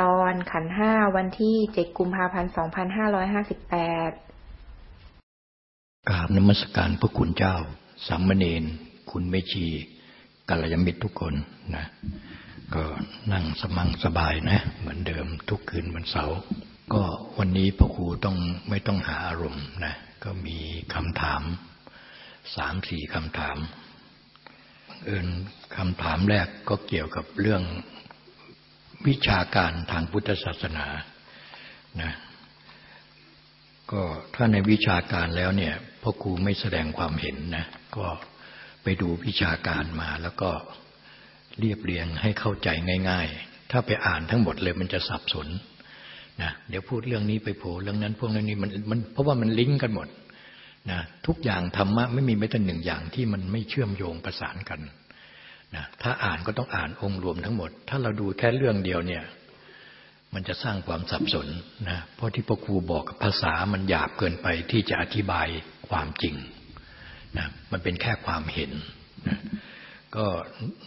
ตอนขันห้าวันที่เจ็ดกุมภาพันธ์สองพันห้าร้อยห้าสิบแปดกราบนมัสการพระคุณเจ้า สามเณรคุณเมชีกัลยาณมิตรทุกคนนะ ก็นั่งสมังสบายนะ เหมือนเดิมทุกคืนวันเสาร์ก็วันนี้พระครูต้องไม่ต้องหาอารมณ์นะก็มีคำถามสามสี่คำถามเอิญคำถามแรกก็เกี่ยวกับเรื่อง วิชาการทางพุทธศาสนานะก็ถ้าในวิชาการแล้วเนี่ยพ่อครูไม่แสดงความเห็นนะก็ไปดูวิชาการมาแล้วก็เรียบเรียงให้เข้าใจง่าย ๆ ถ้าไปอ่านทั้งหมดเลยมันจะสับสนนะเดี๋ยวพูดเรื่องนี้ไปโผล่เรื่องนั้น พวกนี้มันมันเพราะว่ามันลิงก์กันหมดนะทุกอย่างธรรมะไม่มีแม้แต่หนึ่งอย่างที่มันไม่เชื่อมโยงประสานกัน นะถ้าอ่านก็ต้องอ่านองค์รวมทั้งหมด ถ้าเราดูแค่เรื่องเดียวเนี่ย มันจะสร้างความสับสนนะเพราะที่พ่อครูบอกภาษามันหยาบเกินไปที่จะอธิบายความจริงนะมันเป็นแค่ความเห็นนะก็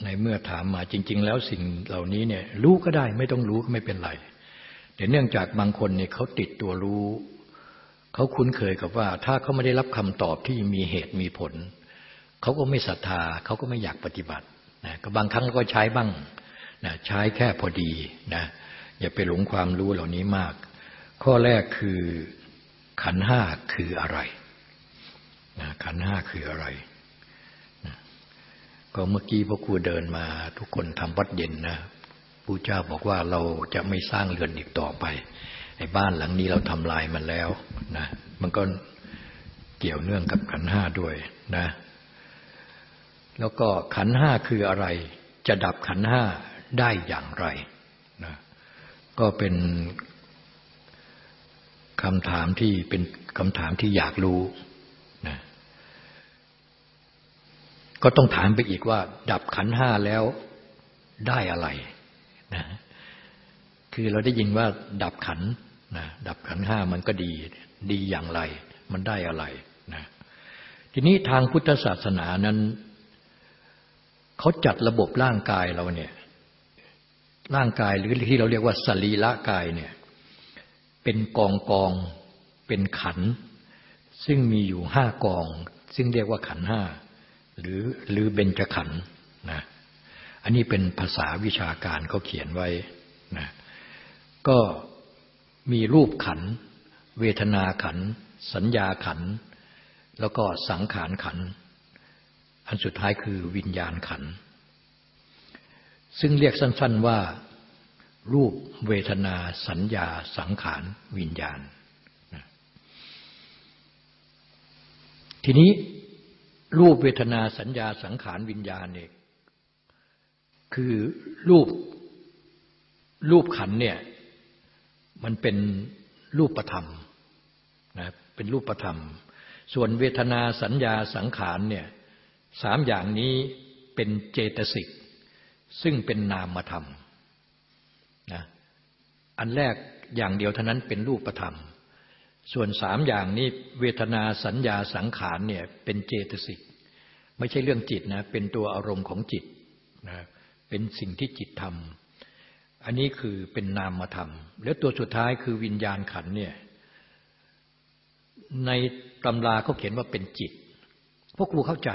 ในเมื่อถามมาจริง ๆ แล้วสิ่งเหล่านี้เนี่ยรู้ก็ได้ไม่ต้องรู้ก็ไม่เป็นไรแต่เนื่องจากบางคนเนี่ยเขาติดตัวรู้เขาคุ้นเคยกับว่า ถ้าเขาไม่ได้รับคำตอบที่มีเหตุมีผล เขาก็ไม่ศรัทธาเขาก็ไม่อยากปฏิบัติ นะก็บางครั้งก็ใช้บ้างนะใช้แค่พอดีนะอย่าไปหลงความรู้เหล่านี้มาก ข้อแรกคือขันห้าคืออะไรนะขันห้าคืออะไรนะก็เมื่อกี้พ่อครูเดินมาทุกคนทำวัดเย็นนะผู้เจ้าบอกว่าเราจะไม่สร้างเรือนอีกต่อไปไอ้บ้านหลังนี้เราทำลายมันแล้วนะมันก็เกี่ยวเนื่องกับขันห้าด้วยนะ แล้วก็ขันห้าคืออะไร จะดับขันห้าได้อย่างไรนะก็เป็นคำถามที่เป็นคำถามที่อยากรู้นะก็ต้องถามไปอีกว่า ดับขันห้าแล้วได้อะไรนะคือเราได้ยินว่า ดับขันนะดับขันห้ามันก็ดีดีอย่างไร มันได้อะไรนะทีนี้ทางพุทธศาสนานั้น เขาจัดระบบร่างกายเราเนี่ย ร่างกายหรือที่เราเรียกว่าสรีระกายเนี่ย เป็นกองกอง เป็นขัน ซึ่งมีอยู่ห้ากอง ซึ่งเรียกว่าขันห้าหรือหรือเบญจขันนะ อันนี้เป็นภาษาวิชาการเขาเขียนไว้นะก็มีรูปขัน เวทนาขัน สัญญาขัน แล้วก็สังขารขัน อันสุดท้ายคือวิญญาณขัน ซึ่งเรียกสั้น ๆว่า รูปเวทนาสัญญาสังขาร วิญญาณ ทีนี้รูปเวทนาสัญญาสังขารวิญญาณเนี่ยคือรูปรูปขันเนี่ยมันเป็นรูปประธรรมนะเป็นรูปประธรรม ส่วนเวทนาสัญญาสังขารเนี่ย สามอย่างนี้เป็นเจตสิกซึ่งเป็นนามธรรมนะอันแรกอย่างเดียวเท่านั้นเป็นรูปธรรม ส่วนสามอย่างนี้เวทนาสัญญาสังขารเนี่ยเป็นเจตสิกไม่ใช่เรื่องจิตนะเป็นตัวอารมณ์ของจิตนะเป็นสิ่งที่จิตทำอันนี้คือเป็นนามธรรม แล้วตัวสุดท้ายคือวิญญาณขันเนี่ยในตำราเขาเขียนว่าเป็นจิต พวกครูเข้าใจ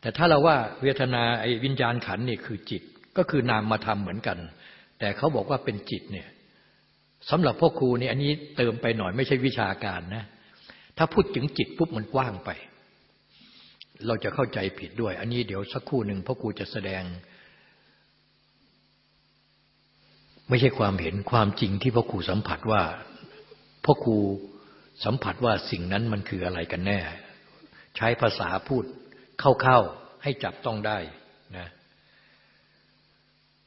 แต่ถ้าเราว่าเวทนาไอ้วิญญาณขันนี่คือจิตก็คือนามมาทำเหมือนกัน แต่เขาบอกว่าเป็นจิตเนี่ยสำหรับพ่อครูนี่อันนี้เติมไปหน่อยไม่ใช่วิชาการนะ ถ้าพูดถึงจิตปุ๊บมันกว้างไป เราจะเข้าใจผิดด้วย อันนี้เดี๋ยวสักครู่หนึ่งพ่อครูจะแสดง ไม่ใช่ความเห็นความจริงที่พ่อครูสัมผัสว่าพ่อครูสัมผัสว่าสิ่งนั้นมันคืออะไรกันแน่ ใช้ภาษาพูด เข้าๆให้จับต้องได้นะ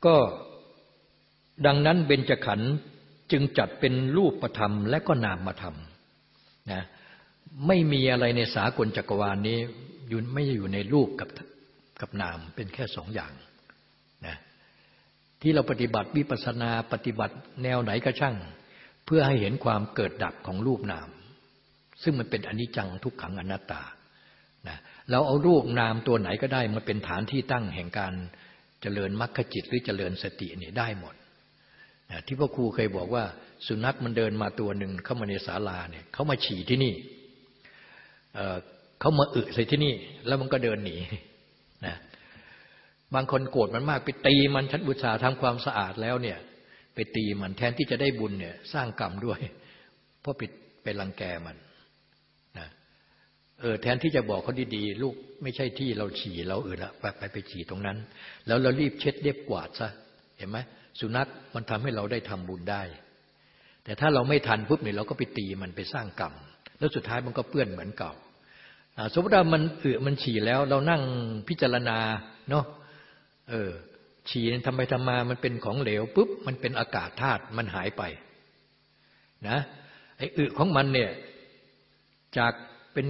ก็ดังนั้นเบญจขันธ์จึงจัดเป็นรูปธรรมและก็นามธรรมนะไม่มีอะไรในสากลจักรวาลนี้อยู่ไม่อยู่ในรูปกับกับนามเป็นแค่สองอย่างนะที่เราปฏิบัติวิปัสนาปฏิบัติแนวไหนก็ช่าง เพื่อให้เห็นความเกิดดับของรูปนาม ซึ่งมันเป็นอนิจจังทุกขังอนัตตา เราเอารูปนามตัวไหนก็ได้มาเป็นฐานที่ตั้งแห่งการเจริญมรรคจิตหรือเจริญสตินี่ได้หมดที่พ่อครูเคยบอกว่า สุนัขมันเดินมาตัวหนึ่งเข้ามาในศาลาเนี่ยเขามาฉี่ที่นี่เขามาอึใส่ที่นี่ แล้วมันก็เดินหนีนะบางคนโกรธมันมากไปตีมันชัดบุษาทำความสะอาดแล้วเนี่ย ไปตีมันแทนที่จะได้บุญเนี่ย สร้างกรรมด้วย เพราะปิดไปรังแกมัน เออแทนที่จะบอกเขาดีๆ ลูกไม่ใช่ที่เราฉี่เราอื่นละไปไปไปฉี่ตรงนั้น แล้วเรารีบเช็ดเรียบกวาดซะเห็นไหมสุนัขมันทำให้เราได้ทำบุญได้ แต่ถ้าเราไม่ทันปุ๊บเนี่ยเราก็ไปตีมันไปสร้างกรรมแล้วสุดท้ายมันก็เปื้อนเหมือนเก่าสมมติว่ามันเอือมันฉี่แล้ว เรานั่งพิจารณาเนาะเออ ฉี่ทำไปทำมามันเป็นของเหลวปุ๊บมันเป็นอากาศธาตุมันหายไป นะไอ้อึของมันเนี่ยจากเป็น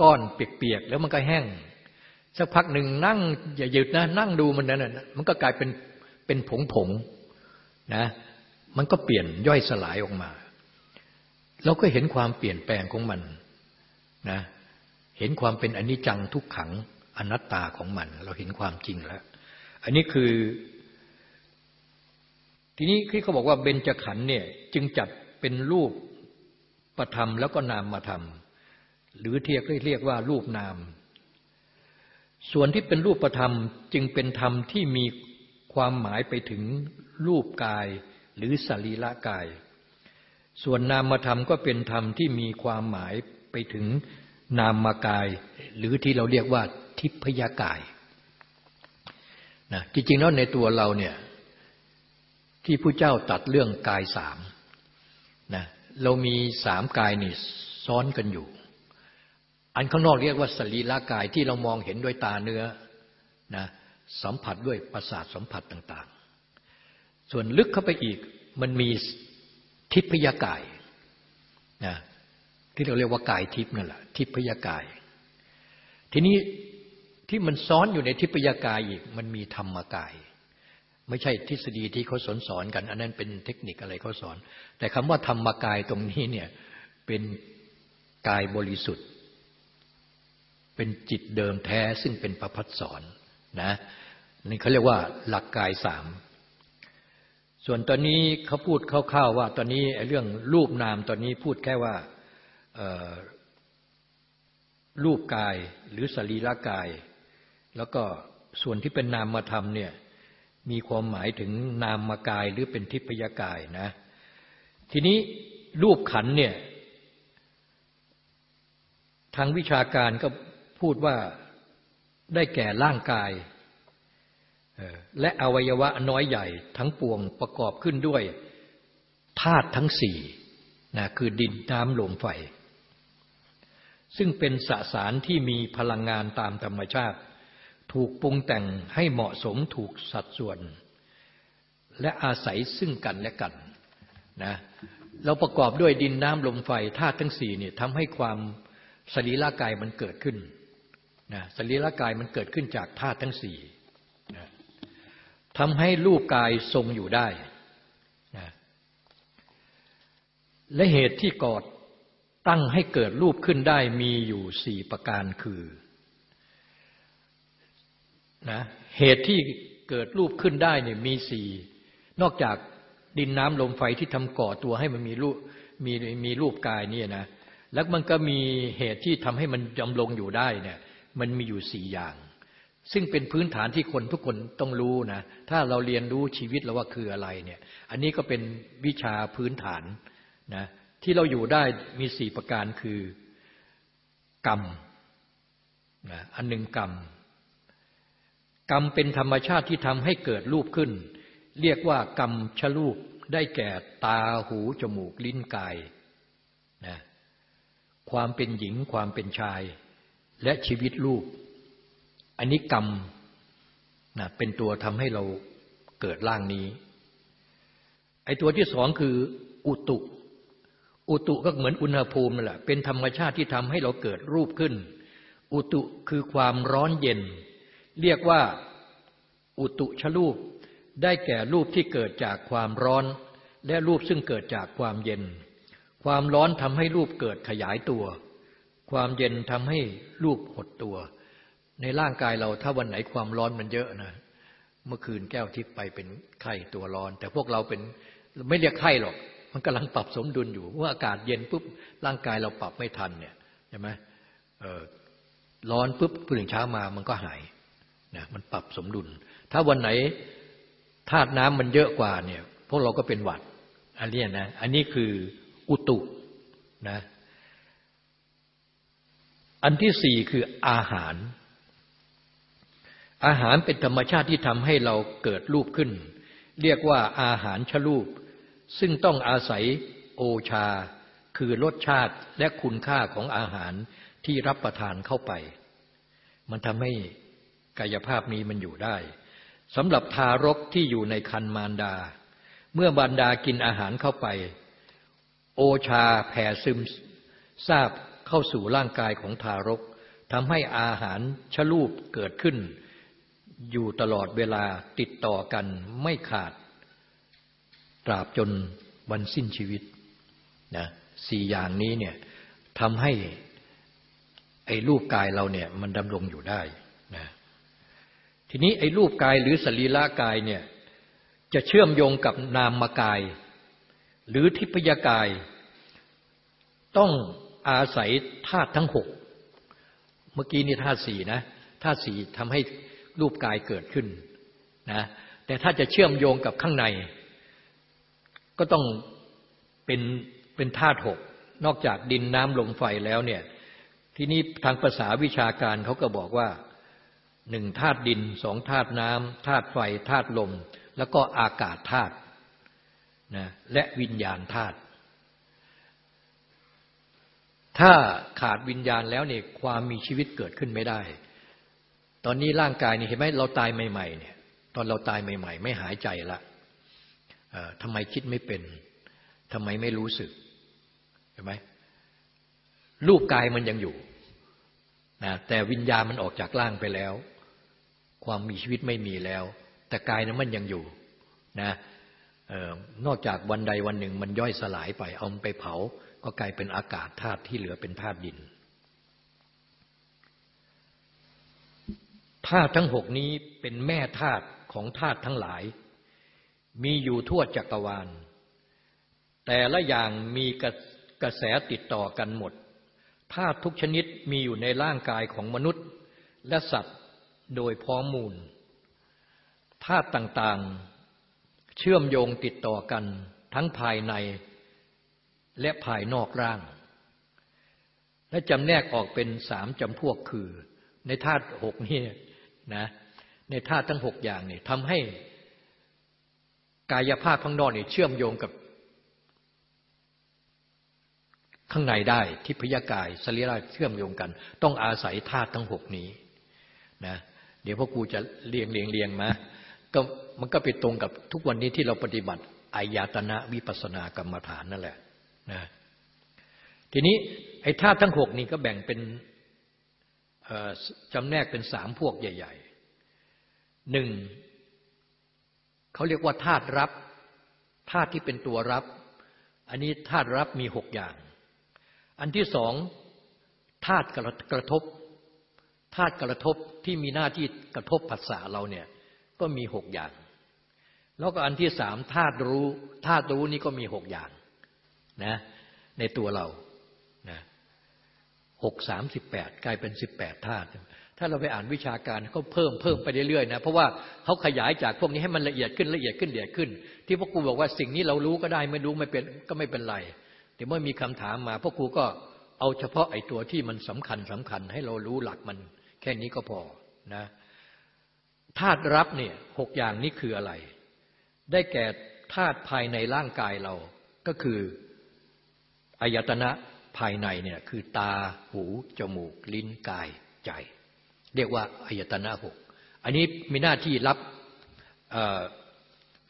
ก้อนเปียกๆแล้วมันก็แห้ง สักพักหนึ่งนั่งอย่าหยุดนะ นั่งดูมันนั่นะมันก็กลายเป็นเป็นผงผงนะ มันก็เปลี่ยนย่อยสลายออกมาเราก็เห็นความเปลี่ยนแปลงของมันนะเห็นความเป็นอนิจจังทุกขังอนัตตาของมัน เราเห็นความจริงแล้ว อันนี้คือ ทีนี้ที่เขาบอกว่าเบญจขันธ์เนี่ยจึงจัดเป็นรูปประธรรมแล้วก็นามมาธรรม หรือเทียกเรียกว่ารูปนาม ส่วนที่เป็นรูปประธรรมจึงเป็นธรรมที่มีความหมายไปถึงรูปกายหรือสรีระกาย ส่วนนามธรรมก็เป็นธรรมที่มีความหมายไปถึงนามกาย หรือที่เราเรียกว่าทิพยากายนะจริงๆแล้วในตัวเราเนี่ยที่ผู้เจ้าตัดเรื่องกายสามนะเรามีสามกายนี่ซ้อนกันอยู่ อันข้างนอกเรียกว่าสรีระกายที่เรามองเห็นด้วยตาเนื้อนะสัมผัสด้วยประสาทสัมผัสต่างๆ ส่วนลึกเข้าไปอีกมันมีทิพยากายนะที่เราเรียกว่ากายทิพนั่นแหละทิพยากาย ทีนี้ที่มันซ้อนอยู่ในทิพยากายอีก มันมีธรรมกาย ไม่ใช่ทฤษฎีที่เขาสอนสอนกัน อันนั้นเป็นเทคนิคอะไรเขาสอน แต่คำว่าธรรมกายตรงนี้เนี่ยเป็นกายบริสุทธิ์ เป็นจิตเดิมแท้ซึ่งเป็นประพัดสอนนะนี่เขาเรียกว่าหลักกายสามส่วนตอนนี้เขาพูดคร่าวๆว่าตอนนี้เรื่องรูปนามตอนนี้พูดแค่ว่ารูปกายหรือสรีระกาย แล้วก็ส่วนที่เป็นนามธรรมเนี่ยมีความหมายถึงนามกายหรือเป็นทิพยกายนะ ทีนี้รูปขันเนี่ยทางวิชาการก็ พูดว่าได้แก่ร่างกาย และอวัยวะน้อยใหญ่ทั้งปวงประกอบขึ้นด้วยธาตุทั้งสี่นะคือดินน้ำลมไฟ ซึ่งเป็นสสารที่มีพลังงานตามธรรมชาติ ถูกปรุงแต่งให้เหมาะสมถูกสัดส่วน และอาศัยซึ่งกันและกันนะเราประกอบด้วยดินน้ำลมไฟธาตุทั้งสี่เนี่ยทำให้ความสรีระกายมันเกิดขึ้น นะสรีระกายมันเกิดขึ้นจากธาตุทั้งสี่นะทำให้รูปกายทรงอยู่ได้นะและเหตุที่กอดตั้งให้เกิดรูปขึ้นได้มีอยู่สี่ประการคือนะเหตุที่เกิดรูปขึ้นได้เนี่ยมีสี่นอกจากดินน้ำลมไฟที่ทำก่อตัวให้มันมีรูปมีมีรูปกายนี่นะแล้วมันก็มีเหตุที่ทำให้มันจำลงอยู่ได้เนี่ย มันมีอยู่สี่อย่าง ซึ่งเป็นพื้นฐานที่คนทุกคนต้องรู้นะ ถ้าเราเรียนรู้ชีวิตเราว่าคืออะไรเนี่ย อันนี้ก็เป็นวิชาพื้นฐานนะที่เราอยู่ได้มีสี่ประการคือกรรมนะอันหนึ่งกรรม กรรมเป็นธรรมชาติที่ทำให้เกิดรูปขึ้น เรียกว่ากรรมชลูปได้แก่ตาหูจมูกลิ้นกายนะความเป็นหญิงความเป็นชาย และชีวิตลูก อันนี้กรรมนะเป็นตัวทำให้เราเกิดร่างนี้ไอ้ตัวที่สองคืออุตุ อุตุก็เหมือนอุณหภูมินั่นแหละเป็นธรรมชาติที่ทำให้เราเกิดรูปขึ้น อุตุคือความร้อนเย็น เรียกว่าอุตุชรูป ได้แก่รูปที่เกิดจากความร้อน และรูปซึ่งเกิดจากความเย็น ความร้อนทำให้รูปเกิดขยายตัว ความเย็นทำให้รูปหดตัว ในร่างกายเราถ้าวันไหนความร้อนมันเยอะนะ เมื่อคืนแก้วทิพย์ไปเป็นไข้ตัวร้อน แต่พวกเราเป็นไม่เรียกไข้หรอก มันกำลังปรับสมดุลอยู่เมื่ออากาศเย็นปุ๊บร่างกายเราปรับไม่ทันเนี่ยใช่ไหมร้อนปุ๊บตื่นเช้ามามันก็หายนะมันปรับสมดุล ถ้าวันไหนธาตุน้ำมันเยอะกว่าเนี่ย พวกเราก็เป็นหวัดอันนี้นะ อันนี้คืออุตุนะ อันที่สี่คืออาหาร อาหารเป็นธรรมชาติที่ทำให้เราเกิดรูปขึ้น เรียกว่าอาหารชรูป ซึ่งต้องอาศัยโอชา คือรสชาติและคุณค่าของอาหารที่รับประทานเข้าไป มันทำให้กายภาพนี้มันอยู่ได้สำหรับทารกที่อยู่ในคันมารดา เมื่อบารดากินอาหารเข้าไป โอชาแผ่ซึมทราบ เข้าสู่ร่างกายของทารกทำให้อาหารชะลูปเกิดขึ้น อยู่ตลอดเวลาติดต่อกันไม่ขาด ตราบจนวันสิ้นชีวิตนะสี่อย่างนี้เนี่ยทำให้ไอ้รูปกายเราเนี่ยมันดำรงอยู่ได้นะทีนี้ไอ้รูปกายหรือสรีระกายเนี่ยจะเชื่อมโยงกับนามกาย หรือทิพยากาย ต้อง อาศัยธาตุทั้งหกเมื่อกี้นี่ธาตุสี่นะธาตุสี่ทำให้รูปกายเกิดขึ้นนะแต่ถ้าจะเชื่อมโยงกับข้างใน ก็ต้องเป็นเป็นธาตุหกนอกจากดินน้ำลมไฟแล้วเนี่ยทีนี้ทางภาษาวิชาการเขาก็บอกว่าหนึ่งธาตุดินสองธาตุน้ำธาตุไฟธาตุลม แล้วก็อากาศธาตุนะและวิญญาณธาตุ ถ้าขาดวิญญาณแล้วเนี่ยความมีชีวิตเกิดขึ้นไม่ได้ ตอนนี้ร่างกายนี่เห็นไหมเราตายใหม่ๆเนี่ยตอนเราตายใหม่ ๆ ไม่หายใจละทำไมคิดไม่เป็นทำไมไม่รู้สึกเห็นไหมรูปกายมันยังอยู่นะแต่วิญญาณมันออกจากร่างไปแล้ว ความมีชีวิตไม่มีแล้ว แต่กายนั้นมันยังอยู่นะนอกจากวันใดวันหนึ่งมันย่อยสลายไปเอาไปเผา ก็กลายเป็นอากาศธาตุที่เหลือเป็นธาตุดินธาตุทั้งหกนี้เป็นแม่ธาตุของธาตุทั้งหลาย มีอยู่ทั่วจักรวาล แต่ละอย่างมีกระแสติดต่อกันหมดธาตุทุกชนิดมีอยู่ในร่างกายของมนุษย์ และสัตว์โดยพร้อมมูลธาตุต่างๆ เชื่อมโยงติดต่อกันทั้งภายใน และภายนอกร่าง และจำแนกออกเป็นสามจำพวกคือ ในธาตุหกนี่นะในธาตุทั้งหกอย่างนี่ทำให้กายภาพข้างนอกเนี่ยเชื่อมโยงกับ ข้างในได้ทิพยากายสรีระเชื่อมโยงกัน ต้องอาศัยธาตุทั้งหกนี้นะเดี๋ยวพ่อครูจะเรียงเรียงเรียงมาก็มันก็ไปตรงกับทุกวันนี้ที่เราปฏิบัติอายตนะวิปัสสนากรรมฐานนั่นแหละ นะทีนี้ไอ้ธาตุทั้งหกนี้ก็แบ่งเป็นจำแนกเป็นสามพวกใหญ่ๆหนึ่งเขาเรียกว่าธาตุรับธาตุที่เป็นตัวรับ อันนี้ธาตุรับมีหกอย่าง อันที่สองธาตุกระทบธาตุกระทบที่มีหน้าที่กระทบผัสสะเราเนี่ยก็มีหกอย่าง แล้วก็อันที่สามธาตุรู้ธาตุรู้นี่ก็มีหกอย่าง นะในตัวเรานะหกสามสิบแปดกลายเป็นสิบแปดธาตุถ้าเราไปอ่านวิชาการเขาเพิ่มเพิ่มไปเรื่อยๆนะเพราะว่าเขาขยายจากพวกนี้ให้มันละเอียดขึ้นละเอียดขึ้นละเอียดขึ้น ที่พวกครูบอกว่าสิ่งนี้เรารู้ก็ได้ไม่รู้ไม่เป็นก็ไม่เป็นไรแต่เมื่อมีคำถามมาพวกครูก็เอาเฉพาะไอ้ตัวที่มันสำคัญสำคัญ ให้เรารู้หลักมัน แค่นี้ก็พอนะธาตุรับเนี่ยหกอย่างนี้คืออะไร ได้แก่ธาตุภายในร่างกายเราก็คือ อายตนะภายในเนี่ยคือตาหู จมูก ลิ้นกายใจ เรียกว่าอายตนะหกอันนี้มีหน้าที่รับ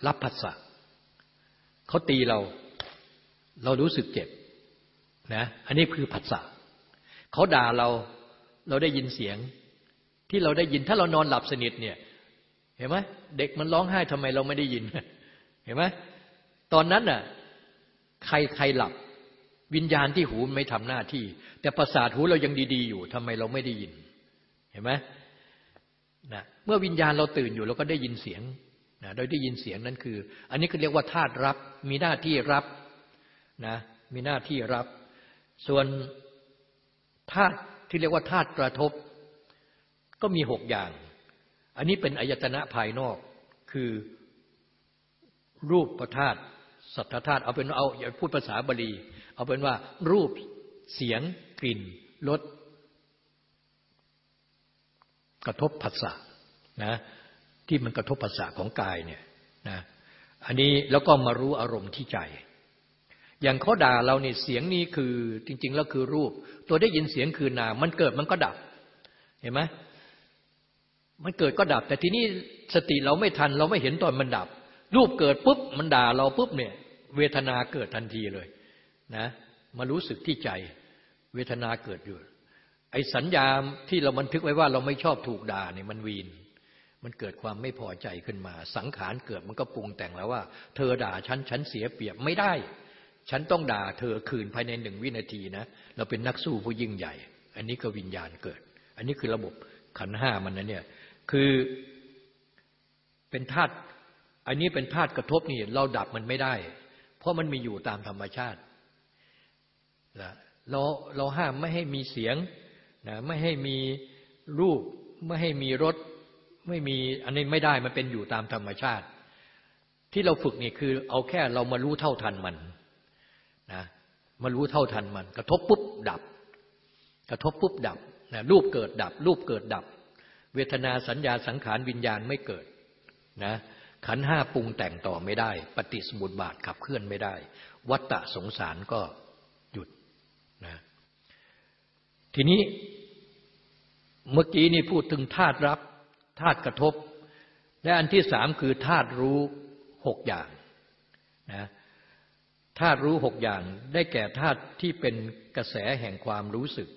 รับผัสสะเขาตีเราเรารู้สึกเจ็บนะอันนี้คือผัสสะเขาด่าเราเราได้ยินเสียงที่เราได้ยินถ้าเรานอนหลับสนิทเนี่ย เห็นไหมเด็กมันร้องไห้ทำไมเราไม่ได้ยิน เห็นไหมตอนนั้นน่ะ ใครใครหลับ วิญญาณที่หูไม่ทำหน้าที่ แต่ประสาทหูเรายังดีๆอยู่ทำไมเราไม่ได้ยิน เห็นไหมนะเมื่อวิญญาณเราตื่นอยู่เราก็ได้ยินเสียงนะโดยได้ยินเสียงนั้นคือ อันนี้ก็เรียกว่าธาตุรับ มีหน้าที่รับนะมีหน้าที่รับ ส่วนธาตุที่เรียกว่าธาตุกระทบ ก็มีหกอย่าง อันนี้เป็นอายตนะภายนอก คือรูปประธาตุ สัทธธาตุเอาเป็นเอาอย่าพูดภาษาบาลีเอาเป็นว่ารูปเสียงกลิ่นรสกระทบผัสสะนะที่มันกระทบผัสสะของกายเนี่ยนะอันนี้แล้วก็มารู้อารมณ์ที่ใจ อย่างเขาด่าเราเนี่ยเสียงนี้คือจริง ๆ แล้วคือรูป ตัวได้ยินเสียงคือนามมันเกิดมันก็ดับ เห็นไหมมันเกิดก็ดับ แต่ทีนี้สติเราไม่ทัน เราไม่เห็นตอนมันดับ รูปเกิดปุ๊บมันด่าเราปุ๊บเนี่ย เวทนาเกิดทันทีเลยนะมารู้สึกที่ใจเวทนาเกิดอยู่ ไอ้สัญญาที่เราบันทึกไว้ว่าเราไม่ชอบถูกด่าเนี่ยมันวีน มันเกิดความไม่พอใจขึ้นมา สังขารเกิดมันก็ปรุงแต่งแล้วว่า เธอด่าฉันฉันเสียเปรียบไม่ได้ ฉันต้องด่าเธอคืนภายในหนึ่งวินาทีนะ เราเป็นนักสู้ผู้ยิ่งใหญ่ อันนี้ก็วิญญาณเกิด อันนี้คือระบบขันห้ามันนะเนี่ยคือเป็นธาตุ อันนี้เป็นธาตุกระทบนี่เราดับมันไม่ได้ เพราะมันมีอยู่ตามธรรมชาตินะเราเราห้ามไม่ให้มีเสียงนะไม่ให้มีรูป ไม่ให้มีรสไม่มีอันนี้ไม่ได้มันเป็นอยู่ตามธรรมชาติ ที่เราฝึกนี่คือ เอาแค่เรามารู้เท่าทันมันนะมารู้เท่าทันมัน กระทบปุ๊บดับ กระทบปุ๊บดับนะรูปเกิดดับ รูปเกิดดับ เวทนาสัญญาสังขารวิญญาณไม่เกิดนะ ขันห้าปรุงแต่งต่อไม่ได้ ปฏิสมุติบาทขับเคลื่อนไม่ได้ วัตตะสงสารก็หยุดนะทีนี้เมื่อกี้นี่พูดถึงธาตุรับธาตุกระทบ และอันที่สามคือธาตุรู้หกอย่างนะธาตุรู้หกอย่างได้แก่ธาตุที่เป็นกระแสแห่งความรู้สึก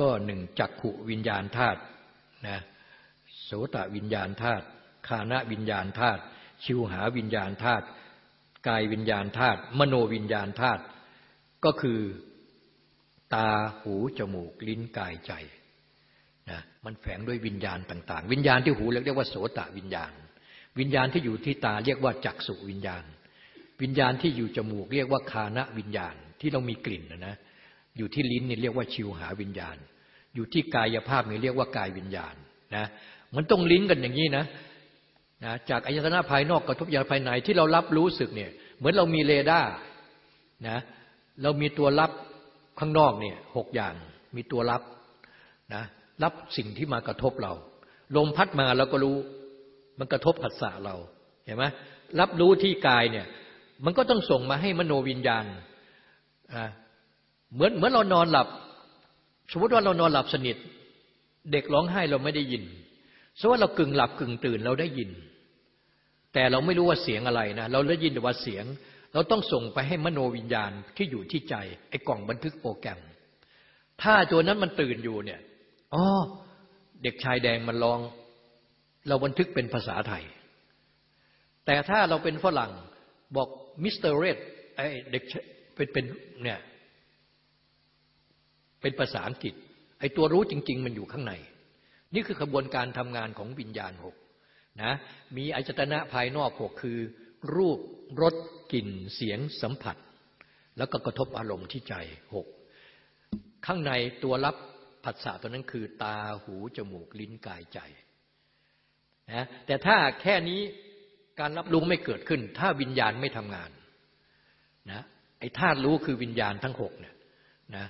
ก็หนึ่งจักขุวิญญาณธาตุนะโสตวิญญาณธาตุ คานะวิญญาณธาตุชิวหาวิญญาณธาตุกายวิญญาณธาตุมโนวิญญาณธาตุก็คือตาหูจมูกลิ้นกายใจนะมันแฝงด้วยวิญญาณต่าง ๆ วิญญาณที่หูเรียกว่าโสตวิญญาณ วิญญาณที่อยู่ที่ตาเรียกว่าจักสุวิญญาณ วิญญาณที่อยู่จมูกเรียกว่าคานะวิญญาณที่เรามีกลิ่นนะนะอยู่ที่ลิ้นนี่เรียกว่าชิวหาวิญญาณ อยู่ที่กายภาพนี่เรียกว่ากายวิญญาณนะมันต้องลิ้นกันอย่างนี้นะ นะจากอายตนะภายนอกกระทบยานภายในที่เรารับรู้สึกเนี่ย เหมือนเรามีเรดาร์นะเรามีตัวรับข้างนอกเนี่ยหกอย่างมีตัวรับนะรับสิ่งที่มากระทบเรา ลมพัดมาเราก็รู้ มันกระทบผัสสะเราเห็นไหมรับรู้ที่กายเนี่ย มันก็ต้องส่งมาให้มโนวิญญาณเหมือนเหมือนเรานอนหลับ สมมติว่าเรานอนหลับสนิท เด็กร้องไห้เราไม่ได้ยิน สมมติว่าเรากึ่งหลับกึ่งตื่นเราได้ยิน แต่เราไม่รู้ว่าเสียงอะไรนะ เราได้ยินแต่ว่าเสียง เราต้องส่งไปให้มโนวิญญาณที่อยู่ที่ใจไอ้กล่องบันทึกโปรแกรม ถ้าตัวนั้นมันตื่นอยู่เนี่ยอ๋อเด็กชายแดงมันร้อง เราบันทึกเป็นภาษาไทย แต่ถ้าเราเป็นฝรั่งบอกมิสเตอร์เรดไอ้เด็กเป็นเป็นเนี่ยเป็นภาษาอังกฤษไอ้ตัวรู้จริง ๆ มันอยู่ข้างใน นี่คือขบวนการทำงานของวิญญาณหกนะมีอายตนะภายนอกหกคือ รูปรสกลิ่นเสียงสัมผัส แล้วก็กระทบอารมณ์ที่ใจหกข้างในตัวรับผัสสะตัวนั้นคือ ตาหูจมูกลิ้นกายใจนะแต่ถ้าแค่นี้การรับรู้ไม่เกิดขึ้น ถ้าวิญญาณไม่ทำงานนะไอ้ธาตุรู้คือวิญญาณทั้งหกเนี่ยนะ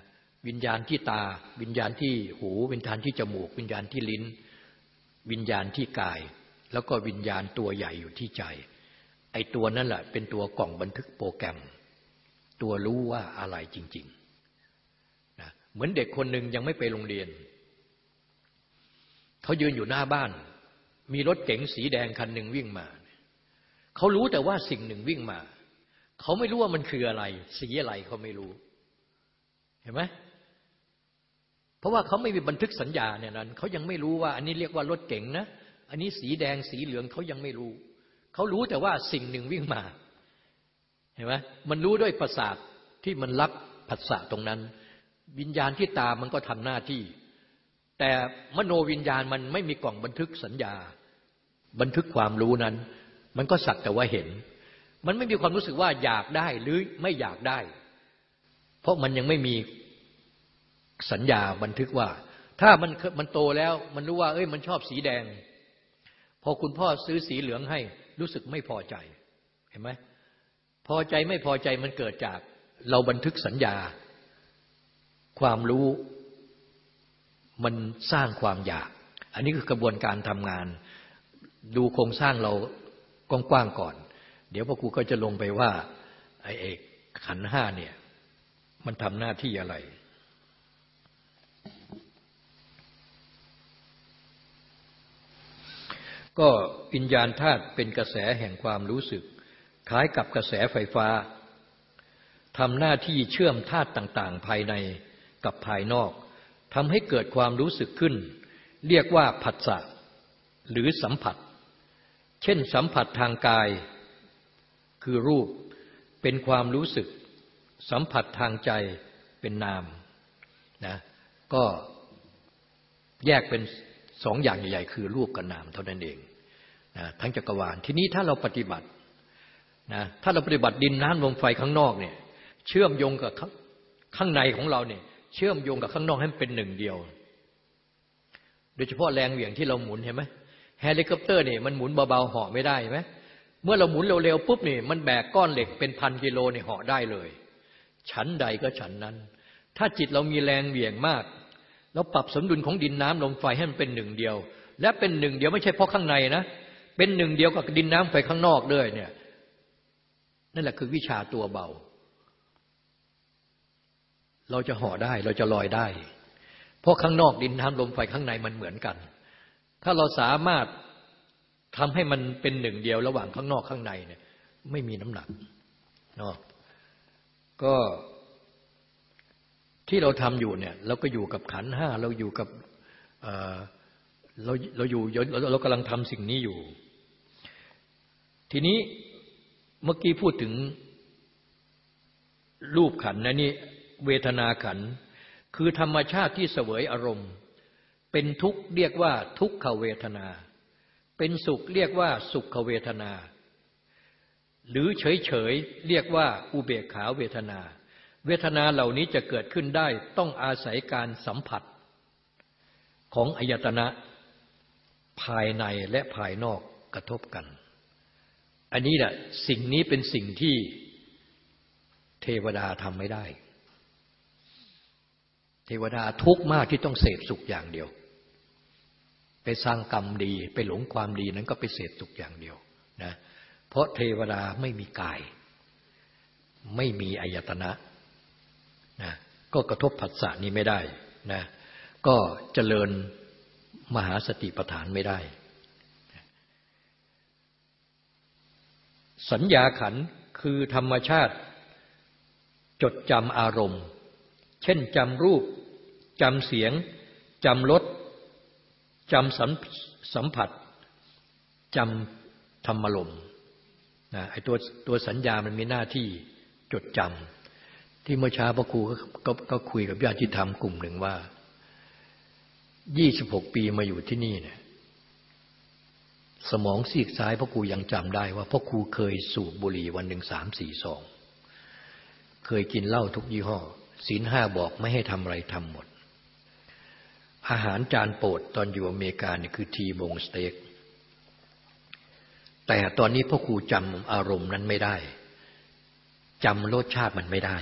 วิญญาณที่ตา วิญญาณที่หู วิญญาณที่จมูก วิญญาณที่ลิ้น วิญญาณที่กาย แล้วก็วิญญาณตัวใหญ่อยู่ที่ใจ ไอ้ตัวนั่นแหละเป็นตัวกล่องบันทึกโปรแกรม ตัวรู้ว่าอะไรจริงๆนะเหมือนเด็กคนหนึ่งยังไม่ไปโรงเรียน เขายืนอยู่หน้าบ้าน มีรถเก๋งสีแดงคันหนึ่งวิ่งมา เขารู้แต่ว่าสิ่งหนึ่งวิ่งมา เขาไม่รู้ว่ามันคืออะไร สีอะไรเขาไม่รู้ เห็นไหม เพราะว่าเขาไม่มีบันทึกสัญญาเนี่ยนั้นเขายังไม่รู้ว่าอันนี้เรียกว่ารถเก๋งนะอันนี้สีแดงสีเหลืองเขายังไม่รู้ เขารู้แต่ว่าสิ่งหนึ่งวิ่งมา เห็นไหมมันรู้ด้วยประสาทที่มันรับผัสสะตรงนั้น วิญญาณที่ตามันก็ทำหน้าที่ แต่มโนวิญญาณมันไม่มีกล่องบันทึกสัญญา บันทึกความรู้นั้น มันก็สักแต่ว่าเห็น มันไม่มีความรู้สึกว่าอยากได้หรือไม่อยากได้ เพราะมันยังไม่มี สัญญาบันทึกว่า ถ้ามันมันโตแล้วมันรู้ว่า เอ้ยมันชอบสีแดง พอคุณพ่อซื้อสีเหลืองให้รู้สึกไม่พอใจเห็นไหมพอใจไม่พอใจมันเกิดจาก เราบันทึกสัญญา ความรู้มันสร้างความอยาก อันนี้คือกระบวนการทำงาน ดูโครงสร้างเรากว้างๆก่อน เดี๋ยวพ่อครูก็จะลงไปว่าไอ้เอกขันห้าเนี่ย มันทำหน้าที่อะไร ก็วิญญาณธาตุเป็นกระแสแห่งความรู้สึก คล้ายกับกระแสไฟฟ้าทำหน้าที่เชื่อมธาตุต่าง ๆ ภายในกับภายนอกทำให้เกิดความรู้สึกขึ้น เรียกว่าผัสสะหรือสัมผัส เช่น สัมผัสทางกาย คือรูปเป็นความรู้สึก สัมผัสทางใจเป็นนามนะก็แยกเป็น สองอย่างใหญ่ ๆ คือรูปกับนามเท่านั้นเองนะทั้งจักรวาลทีนี้ถ้าเราปฏิบัตินะถ้าเราปฏิบัติดินน้ำลมไฟข้างนอกเนี่ยเชื่อมโยงกับข้างในของเราเนี่ยเชื่อมโยงกับข้างนอกให้เป็นหนึ่งเดียว โดยเฉพาะแรงเหวี่ยงที่เราหมุนเห็นไหมเฮลิคอปเตอร์เนี่ยมันหมุนเบาๆเหาะไม่ได้ไหมเมื่อเราหมุนเร็วๆปุ๊บนี่มันแบกก้อนเหล็กเป็นพันกิโลเนี่ยเหาะได้เลยฉันใดก็ฉันนั้น ถ้าจิตเรามีแรงเหวี่ยงมาก เราปรับสมดุลของดินน้ำลมไฟให้มันเป็นหนึ่งเดียว และเป็นหนึ่งเดียวไม่ใช่เพราะข้างในนะ เป็นหนึ่งเดียวกับดินน้ำไฟข้างนอกด้วยเนี่ย นั่นแหละคือวิชาตัวเบา เราจะห่อได้เราจะลอยได้ เพราะข้างนอกดินน้ำลมไฟข้างในมันเหมือนกัน ถ้าเราสามารถทำให้มันเป็นหนึ่งเดียวระหว่างข้างนอกข้างในเนี่ย ไม่มีน้ำหนักเนาะก็ ที่เราทำอยู่เนี่ย เราก็อยู่กับขันห้าเราอยู่กับเราเราอยู่เราเรากำลังทำสิ่งนี้อยู่ ทีนี้เมื่อกี้พูดถึงรูปขันนะนี่เวทนาขัน คือธรรมชาติที่เสวยอารมณ์ เป็นทุกข์เรียกว่าทุกขเวทนา เป็นสุขเรียกว่าสุขเวทนา หรือเฉยเฉยเรียกว่าอุเบกขาเวทนา เวทนาเหล่านี้จะเกิดขึ้นได้ต้องอาศัยการสัมผัส ของอายตนะภายในและภายนอกกระทบกัน อันนี้แหละสิ่งนี้เป็นสิ่งที่เทวดาทำไม่ได้ เทวดาทุกข์มากที่ต้องเสพสุขอย่างเดียว ไปสร้างกรรมดีไปหลงความดีนั้นก็ไปเสพสุขอย่างเดียวนะเพราะเทวดาไม่มีกาย ไม่มีอายตนะ นะก็กระทบผัสสะนี้ไม่ได้นะก็เจริญมหาสติปัฏฐานไม่ได้ สัญญาขันคือธรรมชาติ จดจำอารมณ์ เช่นจำรูปจำเสียงจำรสจำสัมสัมผัสจำธรรมลมนะไอตัวตัวสัญญามันมีหน้าที่จดจำ ที่เมื่อเช้าพระครูก็กก็คุยกับญาติธรรมกลุ่มหนึ่งว่ายี่สิบหกปีมาอยู่ที่นี่เนี่ย สมองซีกซ้ายพ่อครูยังจำได้ว่าพ่อครูเคยสูบบุหรี่วันหนึ่งสามสี่สองเคยกินเหล้าทุกยี่ห้อศีลห้าบอกไม่ให้ทำอะไรทำหมด อาหารจานโปรดตอนอยู่อเมริกาเนี่ยคือทีบงสเต็กแต่ตอนนี้พ่อครูจำอารมณ์นั้นไม่ได้จำรสชาติมันไม่ได้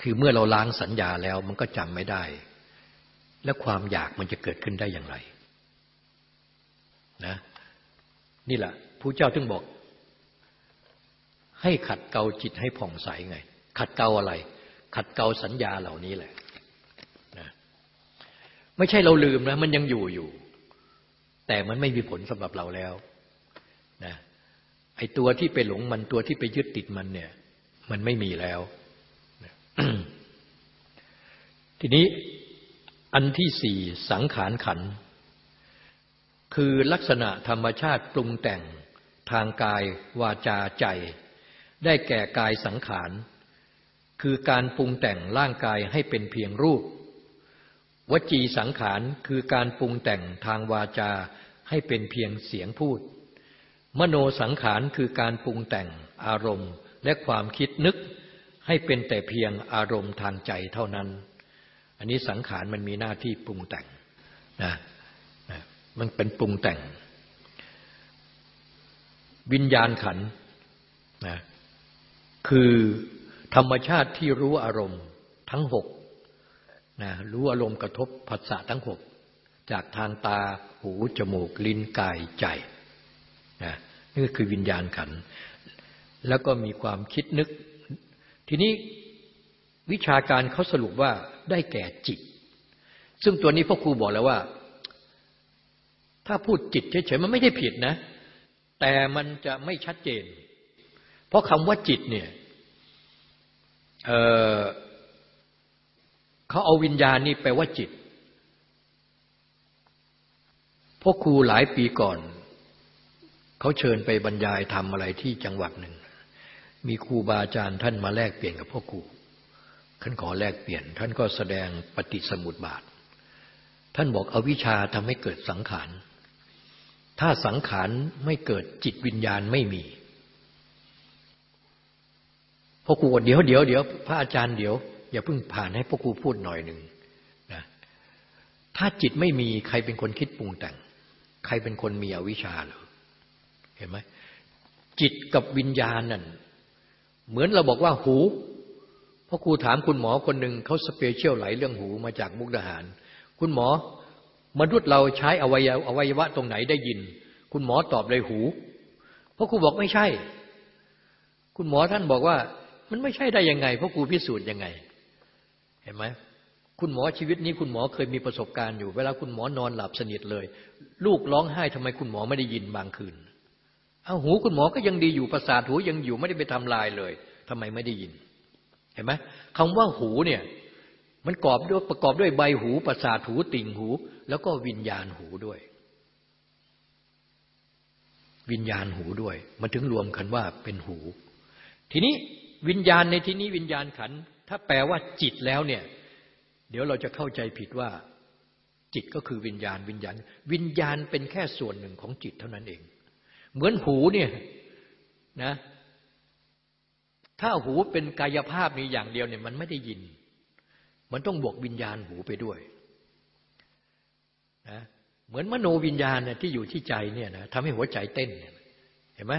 คือเมื่อเราล้างสัญญาแล้วมันก็จำไม่ได้ แล้วความอยากมันจะเกิดขึ้นได้อย่างไรนะนี่แหละผู้เจ้าถึงบอก ให้ขัดเกลาจิตให้ผ่องใสไง ขัดเกลาอะไร ขัดเกลาสัญญาเหล่านี้แหละนะไม่ใช่เราลืมนะมันยังอยู่อยู่ แต่มันไม่มีผลสำหรับเราแล้วนะไอ้ตัวที่ไปหลงมันตัวที่ไปยึดติดมันเนี่ย มันไม่มีแล้ว ทีนี้อันที่สี่สังขารขัน คือลักษณะธรรมชาติปรุงแต่งทางกายวาจาใจ ได้แก่กายสังขาร คือการปรุงแต่งร่างกายให้เป็นเพียงรูป วจีสังขารคือการปรุงแต่งทางวาจาให้เป็นเพียงเสียงพูด มโนสังขารคือการปรุงแต่งอารมณ์และความคิดนึก ให้เป็นแต่เพียงอารมณ์ทางใจเท่านั้น อันนี้สังขารมันมีหน้าที่ปรุงแต่งนะนะมันเป็นปรุงแต่ง วิญญาณขันนะคือธรรมชาติที่รู้อารมณ์ทั้งหกนะรู้อารมณ์กระทบผัสสะทั้งหกจากทางตาหูจมูก ลิ้นกายใจนะนี่คือวิญญาณขัน แล้วก็มีความคิดนึก ทีนี้วิชาการเขาสรุปว่าได้แก่จิต ซึ่งตัวนี้พ่อครูบอกแล้วว่า ถ้าพูดจิตเฉยๆมันไม่ได้ผิดนะ แต่มันจะไม่ชัดเจน เพราะคำว่าจิตเนี่ยเเขาเอาวิญญาณนี่แปลว่าจิตพ่อครูหลายปีก่อน เขาเชิญไปบรรยายทำอะไรที่จังหวัดหนึ่ง มีครูบาอาจารย์ท่านมาแลกเปลี่ยนกับพ่อครูท่านขอแลกเปลี่ยน ท่านก็แสดงปฏิสมุติบาท ท่านบอกเอาวิชาทำให้เกิดสังขาร ถ้าสังขารไม่เกิดจิตวิญญาณไม่มีพ่อครูเดี๋ยวเดี๋ยวเดี๋ยวพระอาจารย์เดี๋ยว อย่าเพิ่งผ่านให้พ่อครูพูดหน่อยหนึ่งนะถ้าจิตไม่มีใครเป็นคนคิดปรุงแต่ง ใครเป็นคนมีอวิชชาหรอเห็นไหมจิตกับวิญญาณนั่น เหมือนเราบอกว่าหูพ่อครูถามคุณหมอคนหนึ่งเขา specialize เรื่องหูมาจากมุกดาหาร คุณหมอมนุษย์เราใช้อวัยวอวัยวะตรงไหนได้ยิน คุณหมอตอบเลยหูพ่อครูบอกไม่ใช่ คุณหมอท่านบอกว่ามันไม่ใช่ได้ยังไง เพราะครูพิสูจน์ยังไง เห็นไหมคุณหมอชีวิตนี้คุณหมอเคยมีประสบการณ์อยู่ เวลาคุณหมอนอนหลับสนิทเลย ลูกร้องไห้ทำไมคุณหมอไม่ได้ยินบางคืน เอาหูคุณหมอก็ยังดีอยู่ประสาทหูยังอยู่ไม่ได้ไปทำลายเลยทำไมไม่ได้ยิน เห็นไหมคำว่าหูเนี่ย มันกอบด้วยประกอบด้วยใบหู ประสาทหูติ่งหู แล้วก็วิญญาณหูด้วย วิญญาณหูด้วย มันถึงรวมกันว่าเป็นหู ทีนี้วิญญาณในที่นี้วิญญาณขัน ถ้าแปลว่าจิตแล้วเนี่ย เดี๋ยวเราจะเข้าใจผิดว่า จิตก็คือวิญญาณวิญญาณ วิญญาณเป็นแค่ส่วนหนึ่งของจิตเท่านั้นเอง เหมือนหูเนี่ยนะ ถ้าหูเป็นกายภาพนี้อย่างเดียวเนี่ย มันไม่ได้ยิน มันต้องบวกวิญญาณหูไปด้วยนะเหมือนมโนวิญญาณเนี่ยที่อยู่ที่ใจเนี่ยนะทำให้หัวใจเต้นเห็นไหม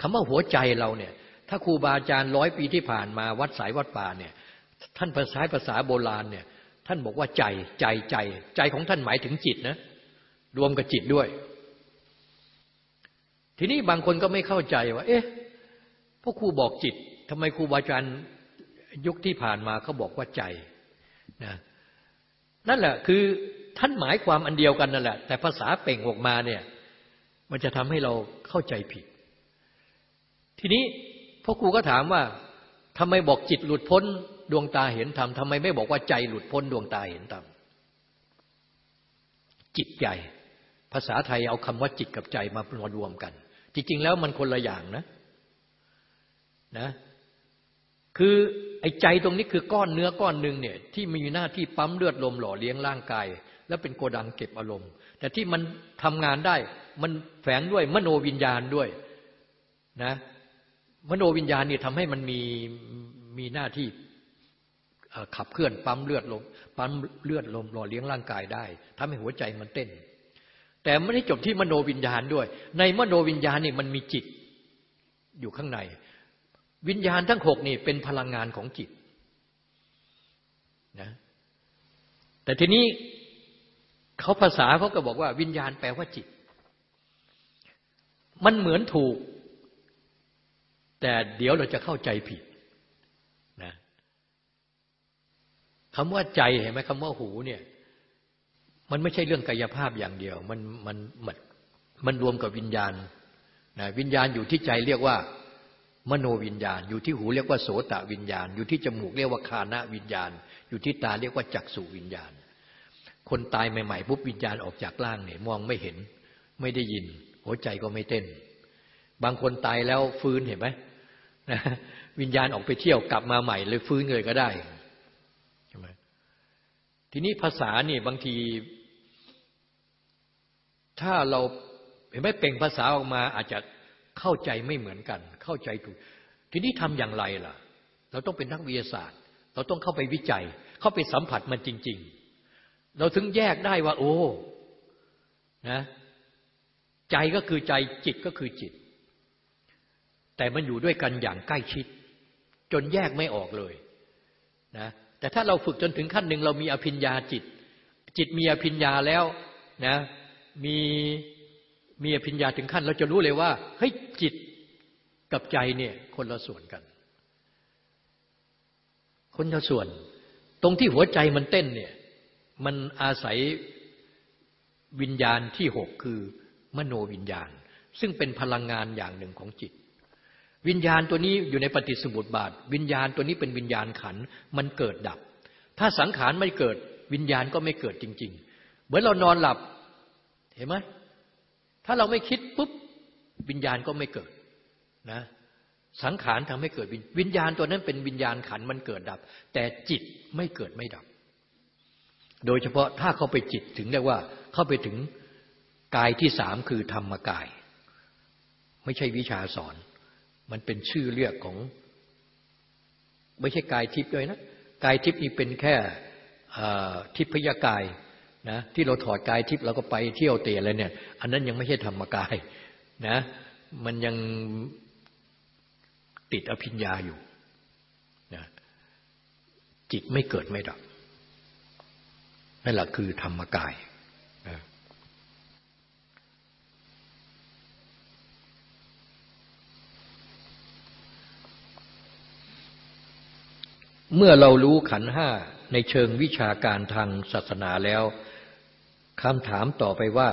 คำว่าหัวใจเราเนี่ย ถ้าครูบาอาจารย์ร้อยปีที่ผ่านมาวัดสายวัดป่าเนี่ย ท่านภาษาภาษาโบราณเนี่ย ท่านบอกว่าใจใจใจ ใจของท่านหมายถึงจิตนะ รวมกับจิตด้วย ทีนี้บางคนก็ไม่เข้าใจว่า เอ๊ะพวกครูบอกจิตทำไมครูบาอาจารย์ยุคที่ผ่านมาเขาบอกว่าใจนะนั่นแหละคือท่านหมายความอันเดียวกันนั่นแหละ แต่ภาษาเป่งออกมาเนี่ย มันจะทำให้เราเข้าใจผิด ทีนี้พ่อครูก็ถามว่าทำไมบอกจิตหลุดพ้นดวงตาเห็นธรรมทำไมไม่บอกว่าใจหลุดพ้นดวงตาเห็นธรรมจิตใจ ภาษาไทยเอาคำว่าจิตกับใจมามารวมกัน จริง ๆ แล้วมันคนละอย่างนะนะคือไอ้ใจตรงนี้คือก้อนเนื้อก้อนหนึ่งเนี่ยที่มีหน้าที่ปั๊มเลือดลมหล่อเลี้ยงร่างกาย แล้วเป็นโกดังเก็บอารมณ์ แต่ที่มันทำงานได้มันแฝงด้วยมโนวิญญาณด้วยนะมโนวิญญาณเนี่ยทำให้มันมีมีหน้าที่ขับเคลื่อนปั๊มเลือดลมปั๊มเลือดลมหล่อเลี้ยงร่างกายได้ทำให้หัวใจมันเต้น แต่ไม่ได้จบที่มโนวิญญาณด้วย ในมโนวิญญาณนี่มันมีจิตอยู่ข้างใน วิญญาณทั้งหกนี่เป็นพลังงานของจิตนะแต่ทีนี้เขาภาษาเขาก็บอกว่า วิญญาณแปลว่าจิต มันเหมือนถูก แต่เดี๋ยวเราจะเข้าใจผิดนะคำว่าใจเห็นไหมคำว่าหูเนี่ย มันไม่ใช่เรื่องกายภาพอย่างเดียว มันมันมันมันรวมกับวิญญาณนะวิญญาณอยู่ที่ใจเรียกว่า มโนวิญญาณ อยู่ที่หูเรียกว่าโสตวิญญาณ อยู่ที่จมูกเรียกว่าคานะวิญญาณ อยู่ที่ตาเรียกว่าจักษุวิญญาณ คนตายใหม่ๆปุ๊บวิญญาณออกจากร่างเนี่ยมองไม่เห็น ไม่ได้ยิน หัวใจก็ไม่เต้น บางคนตายแล้วฟื้นเห็นไหมนะวิญญาณออกไปเที่ยวกลับมาใหม่เลยฟื้นเลยก็ได้ใช่ไหมทีนี้ภาษาเนี่ยบางที ถ้าเราเห็นไหมเปล่งภาษาออกมาอาจจะเข้าใจไม่เหมือนกัน เข้าใจถูก ทีนี้ทำอย่างไรล่ะ เราต้องเป็นนักวิทยาศาสตร์ เราต้องเข้าไปวิจัย เข้าไปสัมผัสมันจริง ๆ เราถึงแยกได้ว่า โอ้นะใจก็คือใจจิตก็คือจิต แต่มันอยู่ด้วยกันอย่างใกล้ชิด จนแยกไม่ออกเลยนะแต่ถ้าเราฝึกจนถึงขั้นหนึ่งเรามีอภิญญาจิต จิตมีอภิญญาแล้วนะ มีมีอภิญญาถึงขั้น เราจะรู้เลยว่าเฮ้ยจิตกับใจเนี่ยคนละส่วนกัน คนละส่วน ตรงที่หัวใจมันเต้นเนี่ยมันอาศัยวิญญาณที่หกคือมโนวิญญาณ ซึ่งเป็นพลังงานอย่างหนึ่งของจิต วิญญาณตัวนี้อยู่ในปฏิสมุติบาท วิญญาณตัวนี้เป็นวิญญาณขันมันเกิดดับ ถ้าสังขารไม่เกิดวิญญาณก็ไม่เกิดจริง ๆ เหมือนเรานอนหลับ เห็นไหมถ้าเราไม่คิดปุ๊บวิญญาณก็ไม่เกิดนะสังขารทำให้เกิดวิญญาณตัวนั้นเป็นวิญญาณขันมันเกิดดับ แต่จิตไม่เกิดไม่ดับ โดยเฉพาะถ้าเข้าไปจิตถึงเรียกว่าเข้าไปถึงกายที่สามคือธรรมกาย ไม่ใช่วิชาสอน มันเป็นชื่อเรียกของ ไม่ใช่กายทิพย์ด้วยนะกายทิพย์นี่เป็นแค่ทิพยกาย นะที่เราถอดกายทิพย์เราก็ไปเที่ยวเตะอะไรเนี่ย อันนั้นยังไม่ใช่ธรรมกายนะ มันยังติดอภิญญาอยู่นะจิตไม่เกิดไม่ดับนั่นแหละคือธรรมกายนะเมื่อเรารู้ขันห้าในเชิงวิชาการทางศาสนาแล้ว คำถามต่อไปว่า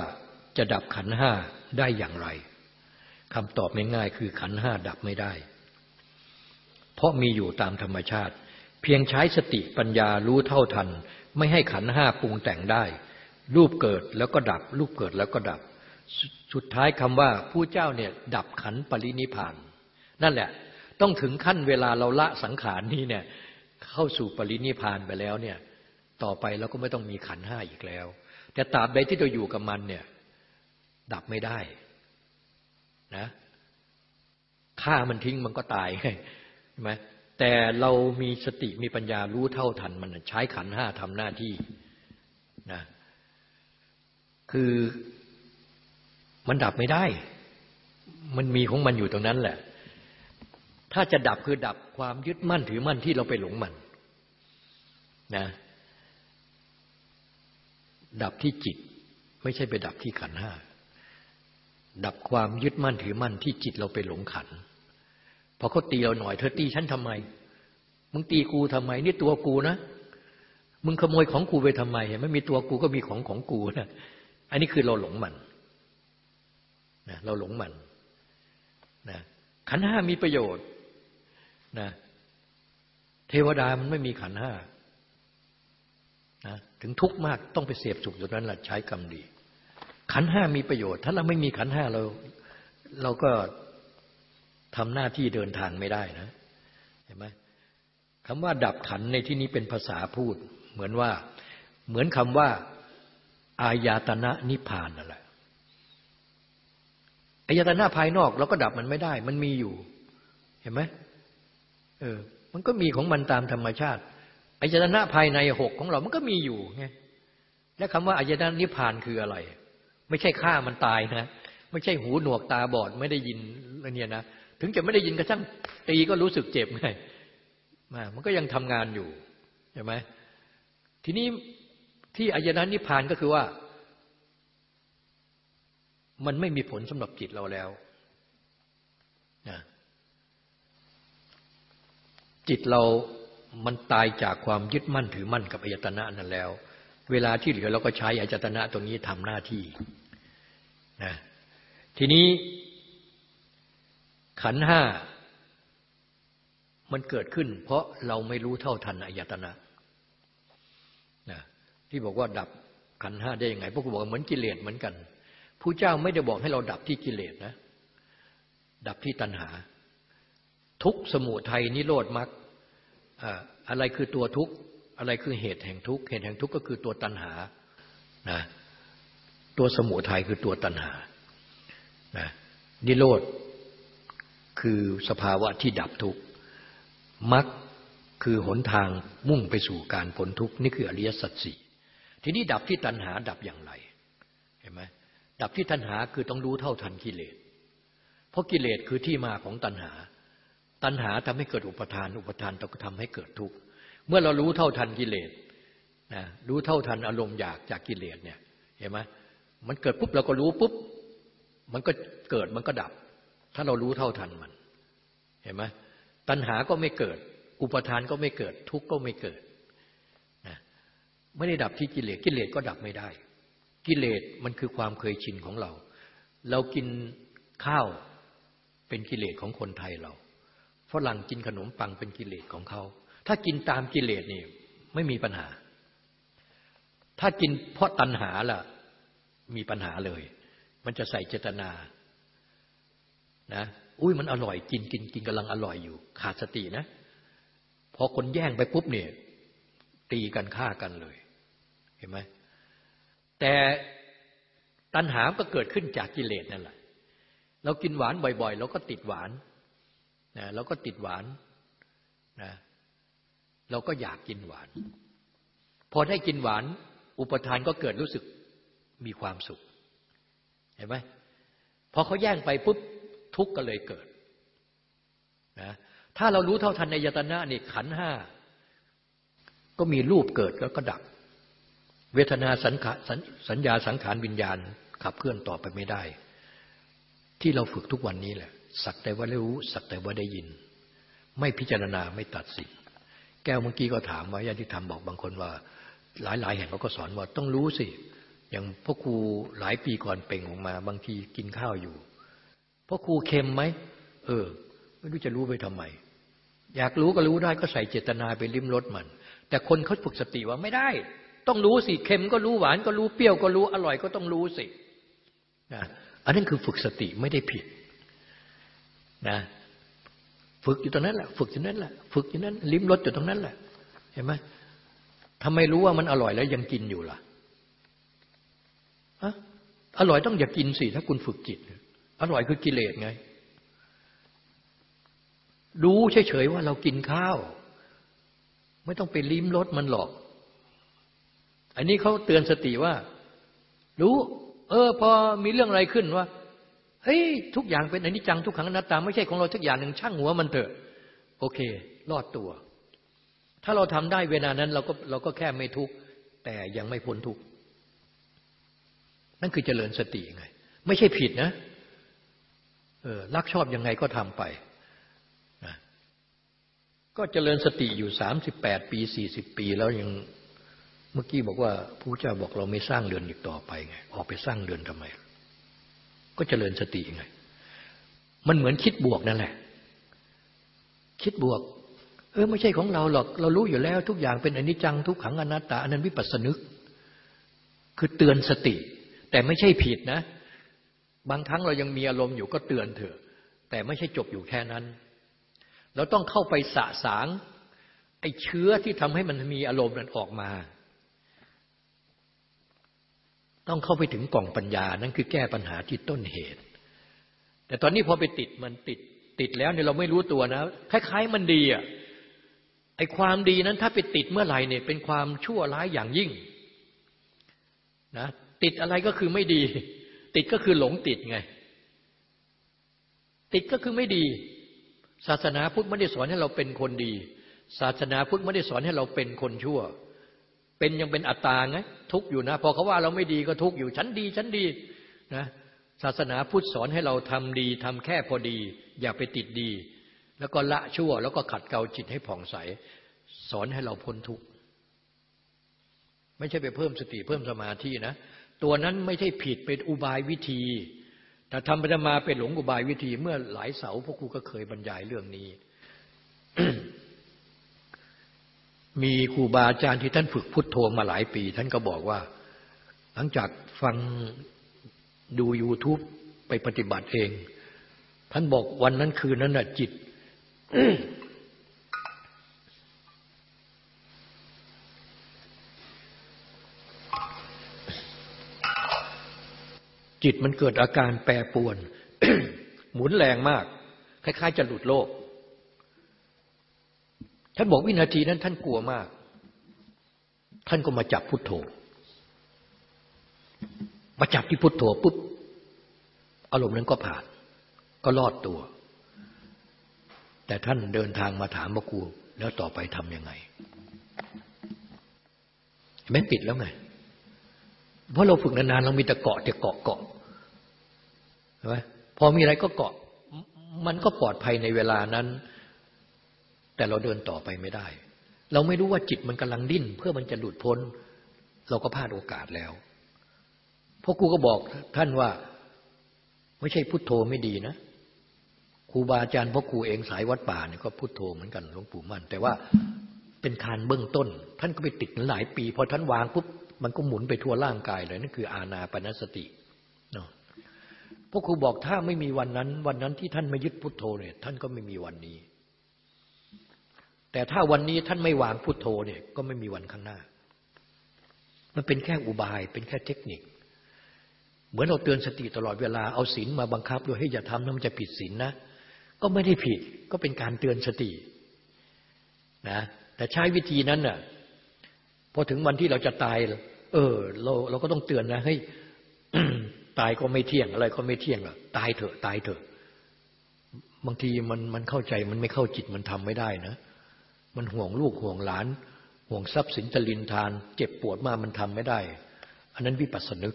จะดับขันห้าได้อย่างไรคำตอบง่ายๆคือขันห้าดับไม่ได้ เพราะมีอยู่ตามธรรมชาติ เพียงใช้สติปัญญารู้เท่าทัน ไม่ให้ขันห้าปรุงแต่งได้ รูปเกิดแล้วก็ดับ รูปเกิดแล้วก็ดับ สุดท้ายคำว่าผู้เจ้าเนี่ยดับขันปรินิพาน นั่นแหละ ต้องถึงขั้นเวลาเราละสังขารนี้เนี่ยเข้าสู่ปรินิพานไปแล้วเนี่ยต่อไปเราก็ไม่ต้องมีขันห้าอีกแล้ว แต่ตราบใดที่เราอยู่กับมันเนี่ย ดับไม่ได้นะฆ่ามันทิ้งมันก็ตายใช่ไหมแต่เรามีสติมีปัญญารู้เท่าทัน มันใช้ขันห้าทำหน้าที่นะคือมันดับไม่ได้ มันมีของมันอยู่ตรงนั้นแหละ ถ้าจะดับคือดับความยึดมั่นถือมั่นที่เราไปหลงมันนะ ดับที่จิต ไม่ใช่ไปดับที่ขันห้า ดับความยึดมั่นถือมั่นที่จิตเราไปหลงขัน พอเขาตีเราหน่อยเธอตีฉันทำไม มึงตีกูทำไม นี่ตัวกูนะ มึงขโมยของกูไปทำไมเห็นไหมมีตัวกูก็มีของของกูนะ อันนี้คือเราหลงมันนะเราหลงมันนะขันห้ามีประโยชน์นะเทวดามันไม่มีขันห้า นะถึงทุกข์มากต้องไปเสียบสุขตรงนั้นแหละใช้กรรมดี ขันห้ามีประโยชน์ ถ้าเราไม่มีขันห้าเรา เราก็ทำหน้าที่เดินทางไม่ได้นะเห็นไหมคำว่าดับขันในที่นี้เป็นภาษาพูด เหมือนว่าเหมือนคำว่า อายตนะนิพพานนั่นแหละอายตนะภายนอกเราก็ดับมันไม่ได้ มันมีอยู่ เห็นไหมเออ มันก็มีของมันตามธรรมชาติ อายตนะภายในหกของเรามันก็มีอยู่ไงและคำว่าอายตนะนิพพานคืออะไร ไม่ใช่ฆ่ามันตายนะไม่ใช่หูหนวกตาบอดไม่ได้ยินอะไรเนี่ยนะถึงจะไม่ได้ยินกระชั่งตีก็รู้สึกเจ็บไงมันก็ยังทำงานอยู่ใช่ไหมทีนี้ที่อายตนะนิพพานก็คือว่า มันไม่มีผลสำหรับจิตเราแล้วนะจิตเรา มันตายจากความยึดมั่นถือมั่นกับอายตนะนั่นแล้ว เวลาที่เหลือเราก็ใช้อายตนะตรงนี้ทำหน้าที่นะทีนี้ขันห้ามันเกิดขึ้น เพราะเราไม่รู้เท่าทันอายตนะนะที่บอกว่าดับขันห้าได้ยังไงพวกบอกเหมือนกิเลสเหมือนกันผู้เจ้าไม่ได้บอกให้เราดับที่กิเลสนะ ดับที่ตัณหา ทุกสมุทัยนิโรธมรรค อะไรคือตัวทุกข์ อะไรคือเหตุแห่งทุกข์เหตุแห่งทุกข์ก็คือตัวตัณหานะตัวสมุทัยคือตัวตัณหานะนิโรธคือสภาวะที่ดับทุกข์มรรคคือหนทางมุ่งไปสู่การพ้นทุกข์นี่คืออริยสัจสี่ทีนี้ดับที่ตัณหาดับอย่างไรเห็นไหมดับที่ตัณหาคือต้องรู้เท่าทันกิเลสเพราะกิเลสคือที่มาของตัณหา ตัณหาทำให้เกิดอุปทาน อุปทานต้องทำให้เกิดทุกข์ เมื่อเรารู้เท่าทันกิเลสนะรู้เท่าทันอารมณ์อยากจากกิเลสเนี่ยเห็นไหมมันเกิดปุ๊บเราก็รู้ปุ๊บมันก็เกิดมันก็ดับ ถ้าเรารู้เท่าทันมัน เห็นไหมตัณหาก็ไม่เกิด อุปทานก็ไม่เกิด ทุกข์ก็ไม่เกิดนะไม่ได้ดับที่กิเลสกิเลสก็ดับไม่ได้ กิเลสมันคือความเคยชินของเรา เรากินข้าวเป็นกิเลสของคนไทยเรา ฝรั่งกินขนมปังเป็นกิเลสของเขา ถ้ากินตามกิเลสนี่ไม่มีปัญหา ถ้ากินเพราะตัณหาล่ะ มีปัญหาเลย มันจะใส่เจตนา นะ อุ้ยมันอร่อยกินกินกินกำลังอร่อยอยู่ ขาดสตินะ พอคนแย่งไปปุ๊บเนี่ย ตีกันฆ่ากันเลย เห็นไหม แต่ตัณหาก็เกิดขึ้นจากกิเลสนั่นแหละ เรากินหวานบ่อย ๆ เราก็ติดหวาน นะเราก็ติดหวานนะเราก็อยากกินหวาน พอได้กินหวาน อุปทานก็เกิดรู้สึกมีความสุข เห็นไหมพอเขาแย่งไปปุ๊บทุกข์ก็เลยเกิดนะถ้าเรารู้เท่าทันในยตนะนี่ขันห้าก็มีรูปเกิดแล้วก็ดับ เวทนาสัญขสัญญาสังขารวิญญาณขับเคลื่อนต่อไปไม่ได้ ที่เราฝึกทุกวันนี้แหละ สักแต่ว่าได้รู้ สักแต่ว่าได้ยิน ไม่พิจารณาไม่ตัดสินแก้วเมื่อกี้ก็ถามว่าญาติธรรมบอกบางคนว่า หลายๆแห่งเขาก็สอนว่าต้องรู้สิ อย่างพ่อครูหลายปีก่อนเป่งออกมา บางทีกินข้าวอยู่พ่อครูเค็มไหมเออ ไม่รู้จะรู้ไปทำไม อยากรู้ก็รู้ได้ก็ใส่เจตนาไปริมรสมัน แต่คนเขาฝึกสติว่าไม่ได้ ต้องรู้สิเค็มก็รู้หวานก็รู้เปรี้ยวก็รู้อร่อยก็ต้องรู้สินะอันนั้นคือฝึกสติไม่ได้ผิด นะฝึกอยู่ตรงนั้นแหละฝึกอยู่นั้นแหละฝึกอยู่นั้น ลิ้มรสอยู่ตรงนั้นแหละ เห็นไหมทำไมรู้ว่ามันอร่อยแล้วยังกินอยู่ล่ะอะอร่อยต้องอย่ากินสิถ้าคุณฝึกจิต อร่อยคือกิเลสไง รู้เฉยๆว่าเรากินข้าว ไม่ต้องไปลิ้มรสมันหรอก อันนี้เขาเตือนสติว่า รู้ เออ พอมีเรื่องอะไรขึ้นว่า เฮ้ยทุกอย่างเป็นอนิจจังทุกขังอนัตตาไม่ใช่ของเราทุกอย่างหนึ่งช่างหัวมันเถอะ โอเค รอดตัว ถ้าเราทำได้เวลานั้นเราก็เราก็แค่ไม่ทุกข์แต่ยังไม่พ้นทุกข์นั่นคือเจริญสติไง ไม่ใช่ผิดนะเออรักชอบยังไงก็ทำไปนะก็เจริญสติอยู่สามสิบแปดปีสี่สิบปีแล้วยังเมื่อกี้บอกว่าพระเจ้าบอกเราไม่สร้างเรือนอีกต่อไปไงออกไปสร้างเรือนทำไม ก็เจริญสติไง มันเหมือนคิดบวกนั่นแหละ คิดบวก เออไม่ใช่ของเราหรอก เรารู้อยู่แล้ว ทุกอย่างเป็นอนิจจังทุกขังอนัตตาอันนั้นวิปัสสนึก คือเตือนสติ แต่ไม่ใช่ผิดนะ บางครั้งเรายังมีอารมณ์อยู่ก็เตือนเถอะ แต่ไม่ใช่จบอยู่แค่นั้น เราต้องเข้าไปสะสางไอ้เชื้อที่ทำให้มันมีอารมณ์นั้นออกมา ต้องเข้าไปถึงกล่องปัญญา นั่นคือแก้ปัญหาที่ต้นเหตุ แต่ตอนนี้พอไปติดมันติดติดแล้วเนี่ยเราไม่รู้ตัวนะ คล้าย ๆ มันดีอะไอ้ความดีนั้นถ้าไปติดเมื่อไหร่เนี่ย เป็นความชั่วร้ายอย่างยิ่งนะติดอะไรก็คือไม่ดี ติดก็คือหลงติดไง ติดก็คือไม่ดี ศาสนาพุทธไม่ได้สอนให้เราเป็นคนดี ศาสนาพุทธไม่ได้สอนให้เราเป็นคนชั่ว เป็นยังเป็นอัตตาไงทุกอยู่นะ พอเขาว่าเราไม่ดีก็ทุกอยู่ ฉันดีฉันดีนะศาสนาพุทธสอนให้เราทำดีทำแค่พอดี อย่าไปติดดี แล้วก็ละชั่ว แล้วก็ขัดเกลาจิตให้ผ่องใส สอนให้เราพ้นทุกข์ไม่ใช่ไปเพิ่มสติเพิ่มสมาธินะ ตัวนั้นไม่ใช่ผิดเป็นอุบายวิธี แต่ทำไปมาเป็นหลงอุบายวิธี เมื่อหลายเสาพวกครูก็เคยบรรยายเรื่องนี้ มีครูบาอาจารย์ที่ท่านฝึกพุทโธมาหลายปี ท่านก็บอกว่า หลังจากฟังดู YouTube ไปปฏิบัติเอง ท่านบอกวันนั้นคืนนั้นน่ะจิต จิตมันเกิดอาการแปรปวน หมุนแรงมาก คล้าย ๆ จะหลุดโลก ท่านบอกวินาทีนั้นท่านกลัวมาก ท่านก็มาจับพุทโธมาจับที่พุทโธปุ๊บอารมณ์นั้นก็ผ่าน ก็รอดตัว แต่ท่านเดินทางมาถามมากูแล้วต่อไปทำยังไงไม่ปิดแล้วไง เพราะเราฝึกนานๆเรามีแต่เกาะแต่เกาะเกาะใช่ไหมพอมีอะไรก็เกาะ มันก็ปลอดภัยในเวลานั้น แต่เราเดินต่อไปไม่ได้ เราไม่รู้ว่าจิตมันกำลังดิ้น เพื่อมันจะหลุดพ้น เราก็พลาดโอกาสแล้วพราะครูก็บอกท่านว่า ไม่ใช่พุทโธไม่ดีนะครูบาอาจารย์พ่อครูเองสายวัดป่าเนี่ยก็พุทโธเหมือนกันหลวงปู่มั่น แต่ว่าเป็นคานเบื้องต้น ท่านก็ไปติดหลายปีพอท่านวางปุ๊บมันก็หมุนไปทั่วร่างกายเลยนั่นคืออาณาปณสติเนาะพ่อครูบอกถ้าไม่มีวันนั้น วันนั้นที่ท่านไม่ยึดพุทโธเนี่ยท่านก็ไม่มีวันนี้ แต่ถ้าวันนี้ท่านไม่วางพุทโธเนี่ย ก็ไม่มีวันข้างหน้า มันเป็นแค่อุบาย เป็นแค่เทคนิค เหมือนเราเตือนสติตลอดเวลาเอาศีลมาบังคับด้วยให้อย่าทำนั้นมันจะผิดศีลนะก็ไม่ได้ผิดก็เป็นการเตือนสตินะแต่ใช้วิธีนั้นน่ะพอถึงวันที่เราจะตาย เออ เราเราก็ต้องเตือนนะเฮ้ยตายก็ไม่เที่ยงอะไรก็ไม่เที่ยงอะตายเถอะ ตายเถอะ บางทีมันมันเข้าใจมันไม่เข้าจิตมันทำไม่ได้นะ มันห่วงลูกห่วงหลาน ห่วงทรัพย์สินจรินทาน เจ็บปวดมากมันทำไม่ได้ อันนั้นวิปัสสนึก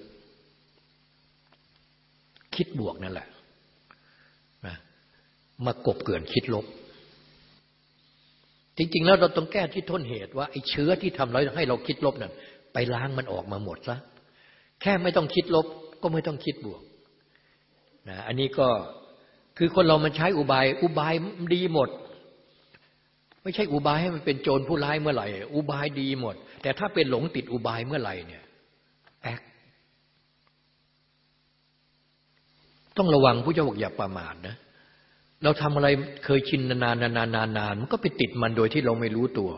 คิดบวกนั่นแหละนะมากบเกินคิดลบ จริง ๆ แล้วเราต้องแก้ที่ต้นเหตุว่าไอ้เชื้อที่ทำเราให้เราคิดลบนั่นไปล้างมันออกมาหมดซะแค่ไม่ต้องคิดลบ ก็ไม่ต้องคิดบวกนะอันนี้ก็คือคนเรามันใช้อุบาย อุบายดีหมด ไม่ใช่อุบายให้มันเป็นโจรผู้ร้ายเมื่อไหร่ อุบายดีหมด แต่ถ้าเป็นหลงติดอุบายเมื่อไหร่เนี่ยแอกต้องระวังผู้เจ้าบอกอย่าประมาทนะ เราทำอะไรเคยชินนานนานนานนานมันก็ไปติดมันโดยที่เราไม่รู้ตัว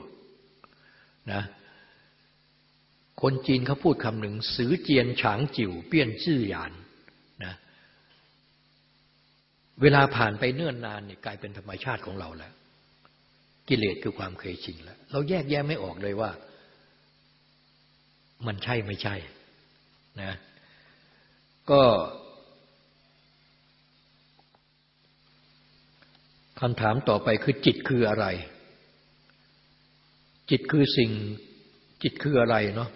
นะคนจีนเขาพูดคำหนึ่งสือเจียนฉางจิ๋วเปี้ยนจื้อหยานนะเวลาผ่านไปเนื่อนนานเนี่ยกลายเป็นธรรมชาติของเราแล้ว กิเลสคือความเคยชินแล้วเราแยกแยะไม่ออกเลยว่า มันใช่ไม่ใช่นะก็คำถามต่อไปคือจิตคืออะไร จิตคือสิ่ง จิตคืออะไรเนาะ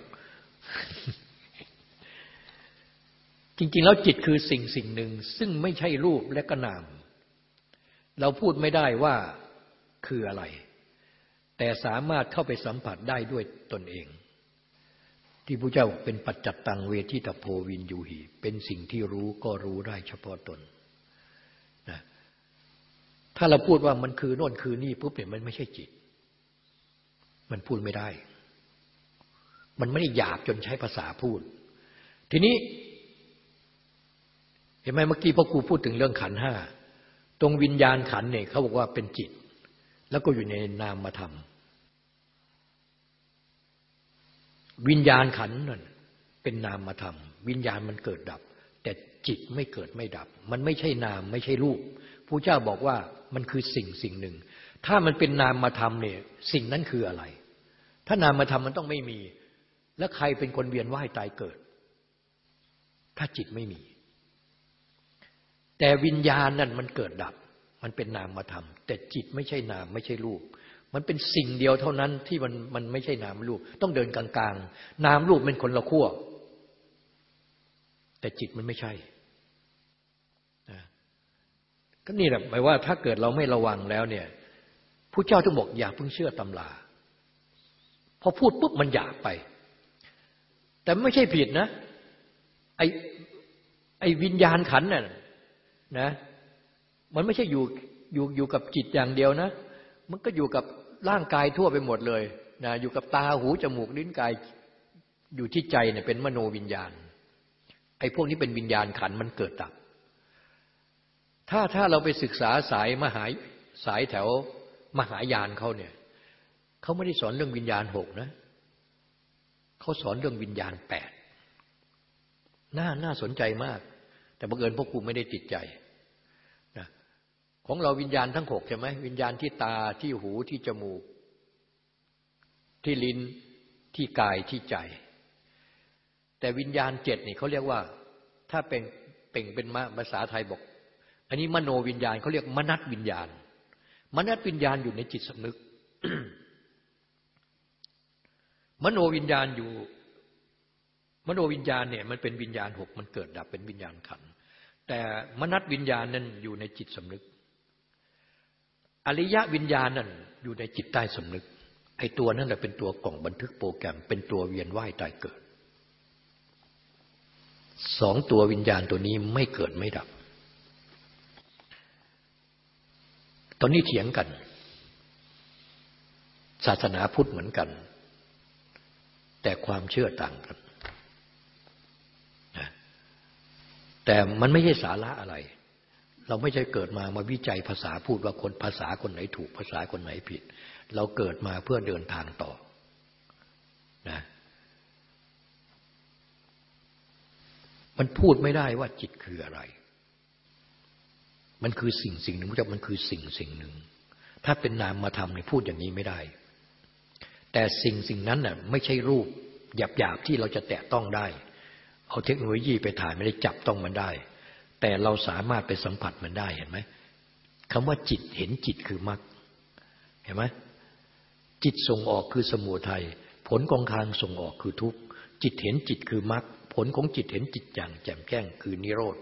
จริง ๆ แล้วจิตคือสิ่งสิ่งหนึ่ง ซึ่งไม่ใช่รูปและก็นาม เราพูดไม่ได้ว่า คืออะไร แต่สามารถเข้าไปสัมผัสได้ด้วยตนเอง ที่พระเจ้าเป็นปัจจัตตังเวทิตโพวินยูหีเป็นสิ่งที่รู้ก็รู้ได้เฉพาะตนถ้าเราพูดว่ามันคือโน่นคือนี่ปุ๊บเนี่ยมันไม่ใช่จิต มันพูดไม่ได้ มันไม่ได้หยาบจนใช้ภาษาพูด ทีนี้ เห็นไหมเมื่อกี้พ่อครูพูดถึงเรื่องขันห้าตรงวิญญาณขันเนี่ยเขาบอกว่าเป็นจิต แล้วก็อยู่ในนามธรรมวิญญาณขันนั่นเป็นนามธรรม วิญญาณมันเกิดดับ แต่จิตไม่เกิดไม่ดับ มันไม่ใช่นามไม่ใช่รูปพระเจ้าบอกว่ามันคือสิ่งสิ่งหนึ่ง ถ้ามันเป็นนามมาทำเนี่ยสิ่งนั้นคืออะไร ถ้านามมาทำมันต้องไม่มี แล้วใครเป็นคนเวียนว่ายตายเกิด ถ้าจิตไม่มี แต่วิญญาณนั่นมันเกิดดับ มันเป็นนามมาทำแต่จิตไม่ใช่นามไม่ใช่รูป มันเป็นสิ่งเดียวเท่านั้นที่มันมันไม่ใช่นามรูป ต้องเดินกลางๆ นามรูปเป็นคนละขั้วแต่จิตมันไม่ใช่ก็นี่แหละหมายว่าถ้าเกิดเราไม่ระวังแล้วเนี่ยผู้เจ้าต้องบอกอย่าเพิ่งเชื่อตำราพอพูดปุ๊บมันหยาบไป แต่ไม่ใช่ผิดนะไอไอวิญญาณขันน่ะนะ มันไม่ใช่อยู่อยู่อยู่กับจิตอย่างเดียวนะ มันก็อยู่กับร่างกายทั่วไปหมดเลยนะอยู่กับตาหูจมูกลิ้นกายอยู่ที่ใจเนี่ยเป็นมโนวิญญาณไอ้พวกนี้เป็นวิญญาณขันมันเกิดดับ ถ้าถ้าเราไปศึกษาสายมหาสายแถวมหายานเขาเนี่ยเขาไม่ได้สอนเรื่องวิญญาณหกนะเขาสอนเรื่องวิญญาณแปดน่าน่าสนใจมาก แต่บังเอิญพวกกูไม่ได้ติดใจ ของเราวิญญาณทั้งหกใช่ไหมวิญญาณที่ตาที่หูที่จมูก ที่ลิ้นที่กายที่ใจ แต่วิญญาณเจ็ดนี่เขาเรียกว่า ถ้าเป็นเป่งเป็นภาษาไทยบอก อันนี้มโนวิญญาณเขาเรียกมนัตวิญญาณ มนัตวิญญาณอยู่ในจิตสำนึก มโนวิญญาณอยู่ มโนวิญญาณเนี่ยมันเป็นวิญญาณหกมันเกิดดับเป็นวิญญาณขันแต่มนัตวิญญาณนั้นอยู่ในจิตสำนึก อริยวิญญาณนั่นอยู่ในจิตใต้สำนึก ไอ้ตัวนั่นแหละเป็นตัวกล่องบันทึกโปรแกรม เป็นตัวเวียนว่ายตายเกิด สองตัววิญญาณตัวนี้ไม่เกิดไม่ดับ ตอนนี้เถียงกัน ศาสนาพุทธเหมือนกัน แต่ความเชื่อต่างกัน แต่มันไม่ใช่สาระอะไร เราไม่ใช่เกิดมามาวิจัยภาษาพูดว่าคนภาษาคนไหนถูกภาษาคนไหนผิด เราเกิดมาเพื่อเดินทางต่อนะมันพูดไม่ได้ว่าจิตคืออะไร มันคือสิ่งสิ่งหนึ่งพระเจ้ามันคือสิ่งสิ่งหนึ่ง ถ้าเป็นนามมาทำเนี่ยพูดอย่างนี้ไม่ได้ แต่สิ่งสิ่งนั้นน่ะไม่ใช่รูปหยาบหยาบที่เราจะแตะต้องได้ เอาเทคโนโลยีไปถ่ายไม่ได้จับต้องมันได้ แต่เราสามารถไปสัมผัสมันได้เห็นไหมคำว่าจิตเห็นจิตคือมรรคเห็นไหมจิตส่งออกคือสมุทัยผลของทางส่งออกคือทุกข์จิตเห็นจิตคือมรรคผลของจิตเห็นจิตอย่างแจ่มแจ้งคือนิโรธ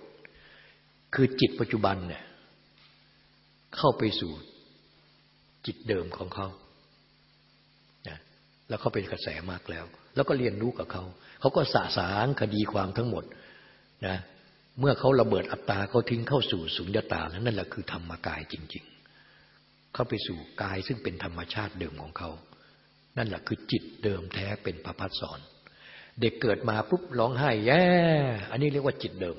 คือจิตปัจจุบันเนี่ยเข้าไปสู่จิตเดิมของเขานะแล้วเขาเป็นกระแสมากแล้ว แล้วก็เรียนรู้กับเขา เขาก็สะสางคดีความทั้งหมดนะ เมื่อเขาระเบิดอัตตาเขาทิ้งเข้าสู่สุญญตาแล้วนั่นแหละคือธรรมกายจริง ๆ เข้าไปสู่กายซึ่งเป็นธรรมชาติเดิมของเขา นั่นแหละคือจิตเดิมแท้เป็นพระพัฒสอน เด็กเกิดมาปุ๊บร้องไห้แย่อันนี้เรียกว่าจิตเดิม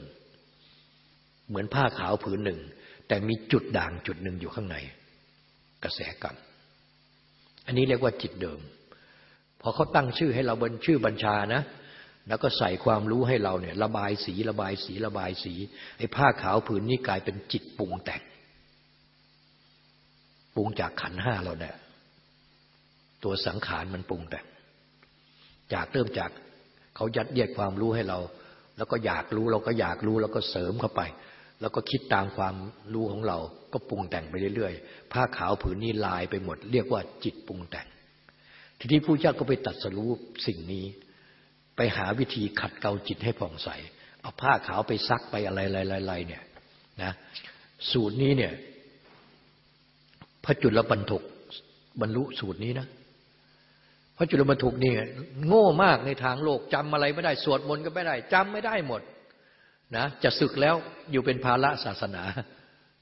เหมือนผ้าขาวผืนหนึ่ง แต่มีจุดด่างจุดหนึ่งอยู่ข้างใน กระแสกรรมอันนี้เรียกว่าจิตเดิม พอเขาตั้งชื่อให้เราบนชื่อบัญชานะ แล้วก็ใส่ความรู้ให้เราเนี่ย ระบายสีระบายสีระบายสี ไอ้ผ้าขาวผืนนี้กลายเป็นจิตปรุงแต่งปรุงจากขันห้าเราเนี่ยตัวสังขารมันปรุงแต่งจากเริ่มจากเขายัดเยียดความรู้ให้เรา แล้วก็อยากรู้เราก็อยากรู้แล้วก็เสริมเข้าไป แล้วก็คิดตามความรู้ของเรา ก็ปรุงแต่งไปเรื่อยๆผ้าขาวผืนนี้ลายไปหมด เรียกว่าจิตปรุงแต่ง ทีนี้ผู้เจ้าก็ไปตัดสรู้สิ่งนี้ ไปหาวิธีขัดเกลาจิตให้ผ่องใส เอาผ้าขาวไปซักไปอะไรๆๆเนี่ยนะสูตรนี้เนี่ยพระจุลบรรทุกบรรลุสูตรนี้นะพระจุลบรรทุกนี่โง่มากในทางโลกจำอะไรไม่ได้ สวดมนต์ก็ไม่ได้จำไม่ได้หมดนะจะศึกแล้วอยู่เป็นภาระศาสนา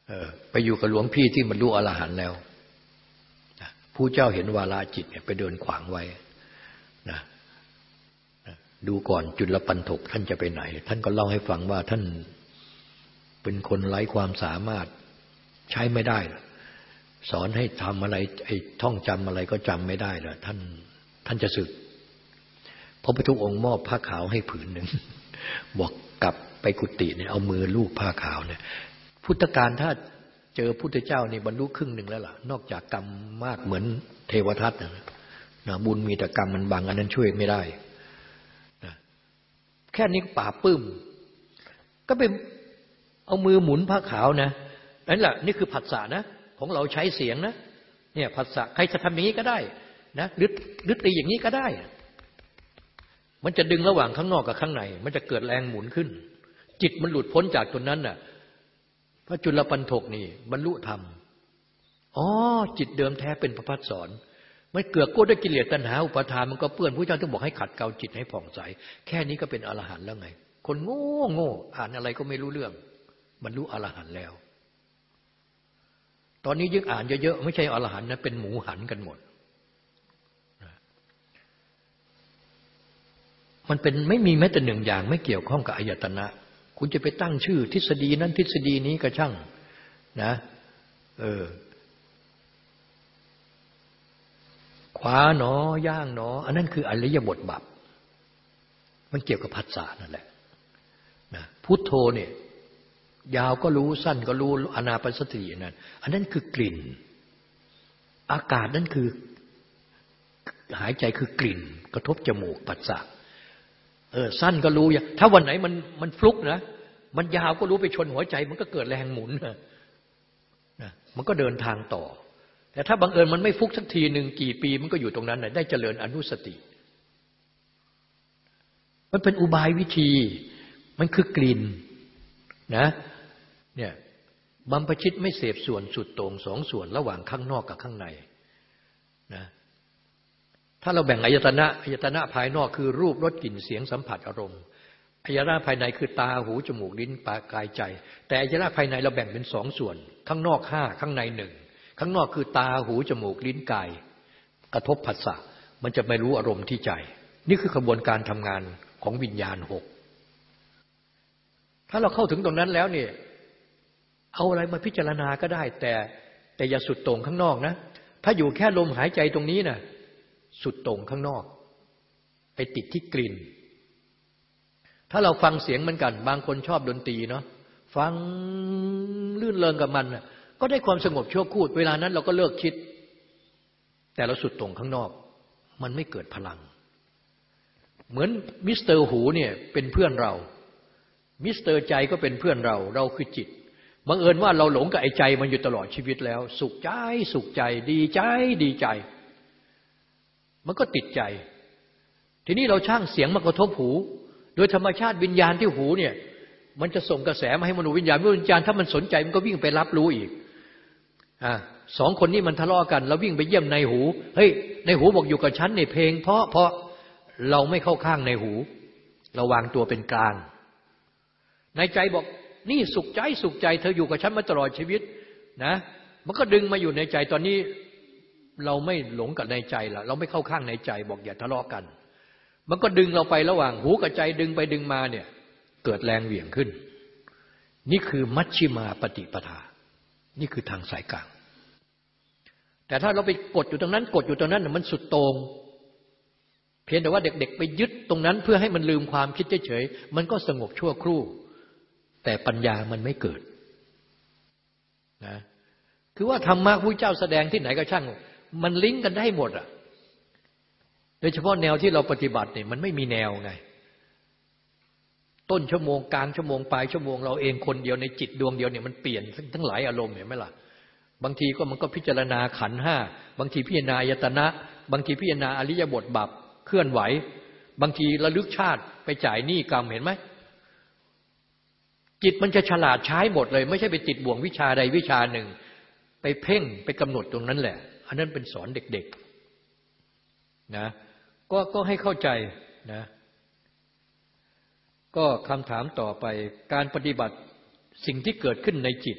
เออไปอยู่กับหลวงพี่ที่บรรลุอรหันต์แล้วผู้เจ้าเห็นวาลาจิตเนี่ยไปเดินขวางไว้นะ ดูก่อนจุลปันถกท่านจะไปไหน ท่านก็เล่าให้ฟังว่าท่านเป็นคนไร้ความสามารถใช้ไม่ได้ สอนให้ทำอะไรไอ้ท่องจำอะไรก็จำไม่ได้เลยท่านท่านจะสึกพระพุทธองค์มอบผ้าขาวให้ผืนหนึ่ง บอกกลับไปกุฏิเนี่ยเอามือลูบผ้าขาวเนี่ย พุทธการถ้าเจอพุทธเจ้านี่บรรลุครึ่งหนึ่งแล้วล่ะ นอกจากกรรมมากเหมือนเทวทัตนะนะบุญมีแต่กรรมมันบังอันนั้นช่วยไม่ได้ แค่นี้ป่าปื้ม ก็เป็นเอามือหมุนผ้าขาวนะนั่นแหละนี่คือผัสสะนะของเราใช้เสียงนะเนี่ยภาษาใครจะทำอย่างนี้ก็ได้นะหรือหรือตีอย่างนี้ก็ได้ มันจะดึงระหว่างข้างนอกกับข้างใน มันจะเกิดแรงหมุนขึ้น จิตมันหลุดพ้นจากตัวนั้นน่ะพระจุลปันถกนี่บรรลุธรรม อ๋อ จิตเดิมแท้เป็นพระพัฒสอน ไม่เกือกก้ด้วยกิเลสตัณหาอุปทานมันก็เปื้อนผู้เจ้าต้องบอกให้ขัดเกลาจิตให้ผ่องใส แค่นี้ก็เป็นอรหันต์แล้วไง คนโง่โง่อ่านอะไรก็ไม่รู้เรื่องบรรลุอรหันต์แล้ว ตอนนี้ยึกอ่านเยอะๆไม่ใช่อรหันต์นะเป็นหมูหันกันหมดมันเป็นไม่มีแม้แต่หนึ่งอย่างไม่เกี่ยวข้องกับอายตนะ คุณจะไปตั้งชื่อ ทฤษฎีนั้นทฤษฎีนี้ก็ช่างนะ เออ ขวาหนอย่างหนอ อันนั้นคืออริยบทบับมันเกี่ยวกับภาษานั่นแหละนะพุทโธเนี่ยยาวก็รู้สั้นก็รู้อนาปสตินั่นอันนั้นคือกลิ่น อากาศนั่นคือ หายใจคือกลิ่น กระทบจมูกปัสสะเออสั้นก็รู้อย่างถ้าวันไหนมันมันฟลุกนะมันยาวก็รู้ไปชนหัวใจ มันก็เกิดแรงหมุนนะมันก็เดินทางต่อ แต่ถ้าบังเอิญมันไม่ฟุกสักทีหนึ่งกี่ปีมันก็อยู่ตรงนั้นนะได้เจริญอนุสติ มันเป็นอุบายวิธี มันคือกลิ่นนะเนี่ยบัมพชิตไม่เสพส่วนสุดตรงสองส่วนระหว่างข้างนอกกับข้างในนะถ้าเราแบ่งอายตนะอายตนะภายนอกคือรูปรสกลิ่นเสียงสัมผัสอารมณ์อายตนะภายในคือตาหูจมูกลิ้นปากกายใจ แต่อายตนะภายในเราแบ่งเป็นสองส่วน ข้างนอกห้าข้างในหนึ่ง ข้างนอกคือตาหูจมูกลิ้นกาย กระทบผัสสะมันจะไม่รู้อารมณ์ที่ใจ นี่คือกระบวนการทำงานของวิญญาณหกถ้าเราเข้าถึงตรงนั้นแล้วเนี่ยเอาอะไรมาพิจารณาก็ได้ แต่แต่อย่าหยุดตรงข้างนอกนะ ถ้าอยู่แค่ลมหายใจตรงนี้น่ะหยุดตรงข้างนอก ไปติดที่กลิ่น ถ้าเราฟังเสียงเหมือนกัน บางคนชอบดนตรีเนาะฟังรื่นเริงกับมัน ก็ได้ความสงบชั่วครู่เวลานั้นเราก็เลิกคิด แต่เราหยุดตรงข้างนอก มันไม่เกิดพลัง เหมือนมิสเตอร์หูเนี่ยเป็นเพื่อนเรา มิสเตอร์ใจก็เป็นเพื่อนเรา เราคือจิตบังเอิญว่าเราหลงกับไอ้ใจมันอยู่ตลอดชีวิตแล้ว สุขใจ สุขใจดีใจดีใจ มันก็ติดใจ ทีนี้เราช่างเสียงมากระทบหู โดยธรรมชาติวิญญาณที่หูเนี่ยมันจะส่งกระแสมาให้มนุษย์วิญญาณมนุษย์วิญญาณถ้ามันสนใจมันก็วิ่งไปรับรู้อีก อ่าสองคนนี้มันทะเลาะกัน เราวิ่งไปเยี่ยมในหู เฮ้ยในหูบอกอยู่กับฉันในเพลง เพราะเพราะเราไม่เข้าข้างในหู เราวางตัวเป็นกลาง ในใจบอกนี่สุขใจสุขใจ เธออยู่กับฉันมาตลอดชีวิตนะ มันก็ดึงมาอยู่ในใจตอนนี้ เราไม่หลงกับในใจละเราไม่เข้าข้างในใจบอกอย่าทะเลาะกัน มันก็ดึงเราไประหว่างหูกับใจดึงไปดึงมาเนี่ย เกิดแรงเหวี่ยงขึ้น นี่คือมัชชิมาปฏิปทา นี่คือทางสายกลาง แต่ถ้าเราไปกดอยู่ตรงนั้น กดอยู่ตรงนั้นมันสุดโตง่งเพียงแต่ว่าเด็กๆ ไปยึดตรงนั้นเพื่อให้มันลืมความคิดเฉยๆ มันก็สงบชั่วครู่ แต่ปัญญามันไม่เกิดนะคือว่าธรรมะพระเจ้าแสดงที่ไหนก็ช่าง มันลิงก์กันได้หมดอะโดยเฉพาะแนวที่เราปฏิบัติเนี่ยมันไม่มีแนวไง ต้นชั่วโมงกลางชั่วโมงปลายชั่วโมงเราเองคนเดียวในจิตดวงเดียวเนี่ยมันเปลี่ยนทั้งหลายอารมณ์เห็นไหมล่ะ บางทีก็มันก็พิจารณาขันห้าบางทีพิจารณายตนะ บางทีพิจารณาอริยบทบับเคลื่อนไหว บางทีระลึกชาติไปจ่ายหนี้กรรมเห็นไหมจิตมันจะฉลาดใช้หมดเลย ไม่ใช่ไปติดบ่วงวิชาใดวิชาหนึ่ง ไปเพ่งไปกำหนดตรงนั้นแหละ อันนั้นเป็นสอนเด็กๆนะก็ก็ให้เข้าใจนะก็คำถามต่อไปการปฏิบัติสิ่งที่เกิดขึ้นในจิต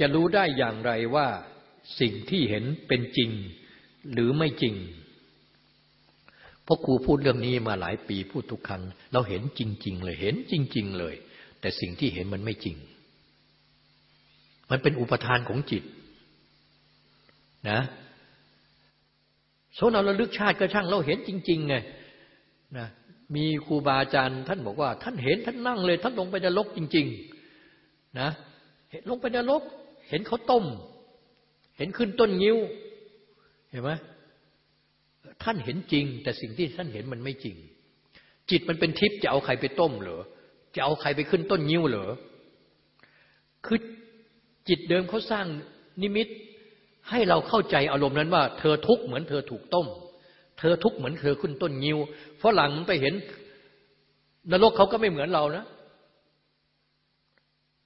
จะรู้ได้อย่างไรว่าสิ่งที่เห็นเป็นจริงหรือไม่จริง เพราะครูพูดเรื่องนี้มาหลายปีพูดทุกครั้ง เราเห็นจริง ๆ เลยเห็นจริง ๆ เลย แต่สิ่งที่เห็นมันไม่จริง มันเป็นอุปทานของจิต นะโซนเราระลึกชาติก็ช่างเราเห็นจริงๆไงนะมีครูบาอาจารย์ท่านบอกว่า ท่านเห็นท่านนั่งเลย ท่านลงไปนรกจริง ๆ นะลงไปนรก เห็นเขาต้ม เห็นขึ้นต้นงิ้ว เห็นไหมท่านเห็นจริง แต่สิ่งที่ท่านเห็นมันไม่จริง จิตมันเป็นทิพย์จะเอาใครไปต้มเหรอจะเอาใครไปขึ้นต้นยิ้วเหรอคือจิตเดิมเขาสร้างนิมิตให้เราเข้าใจอารมณ์นั้นว่า เธอทุกข์เหมือนเธอถูกต้ม เธอทุกข์เหมือนเธอขึ้นต้นยิ้วฝรั่งมันไปเห็น นรกเขาก็ไม่เหมือนเรานะ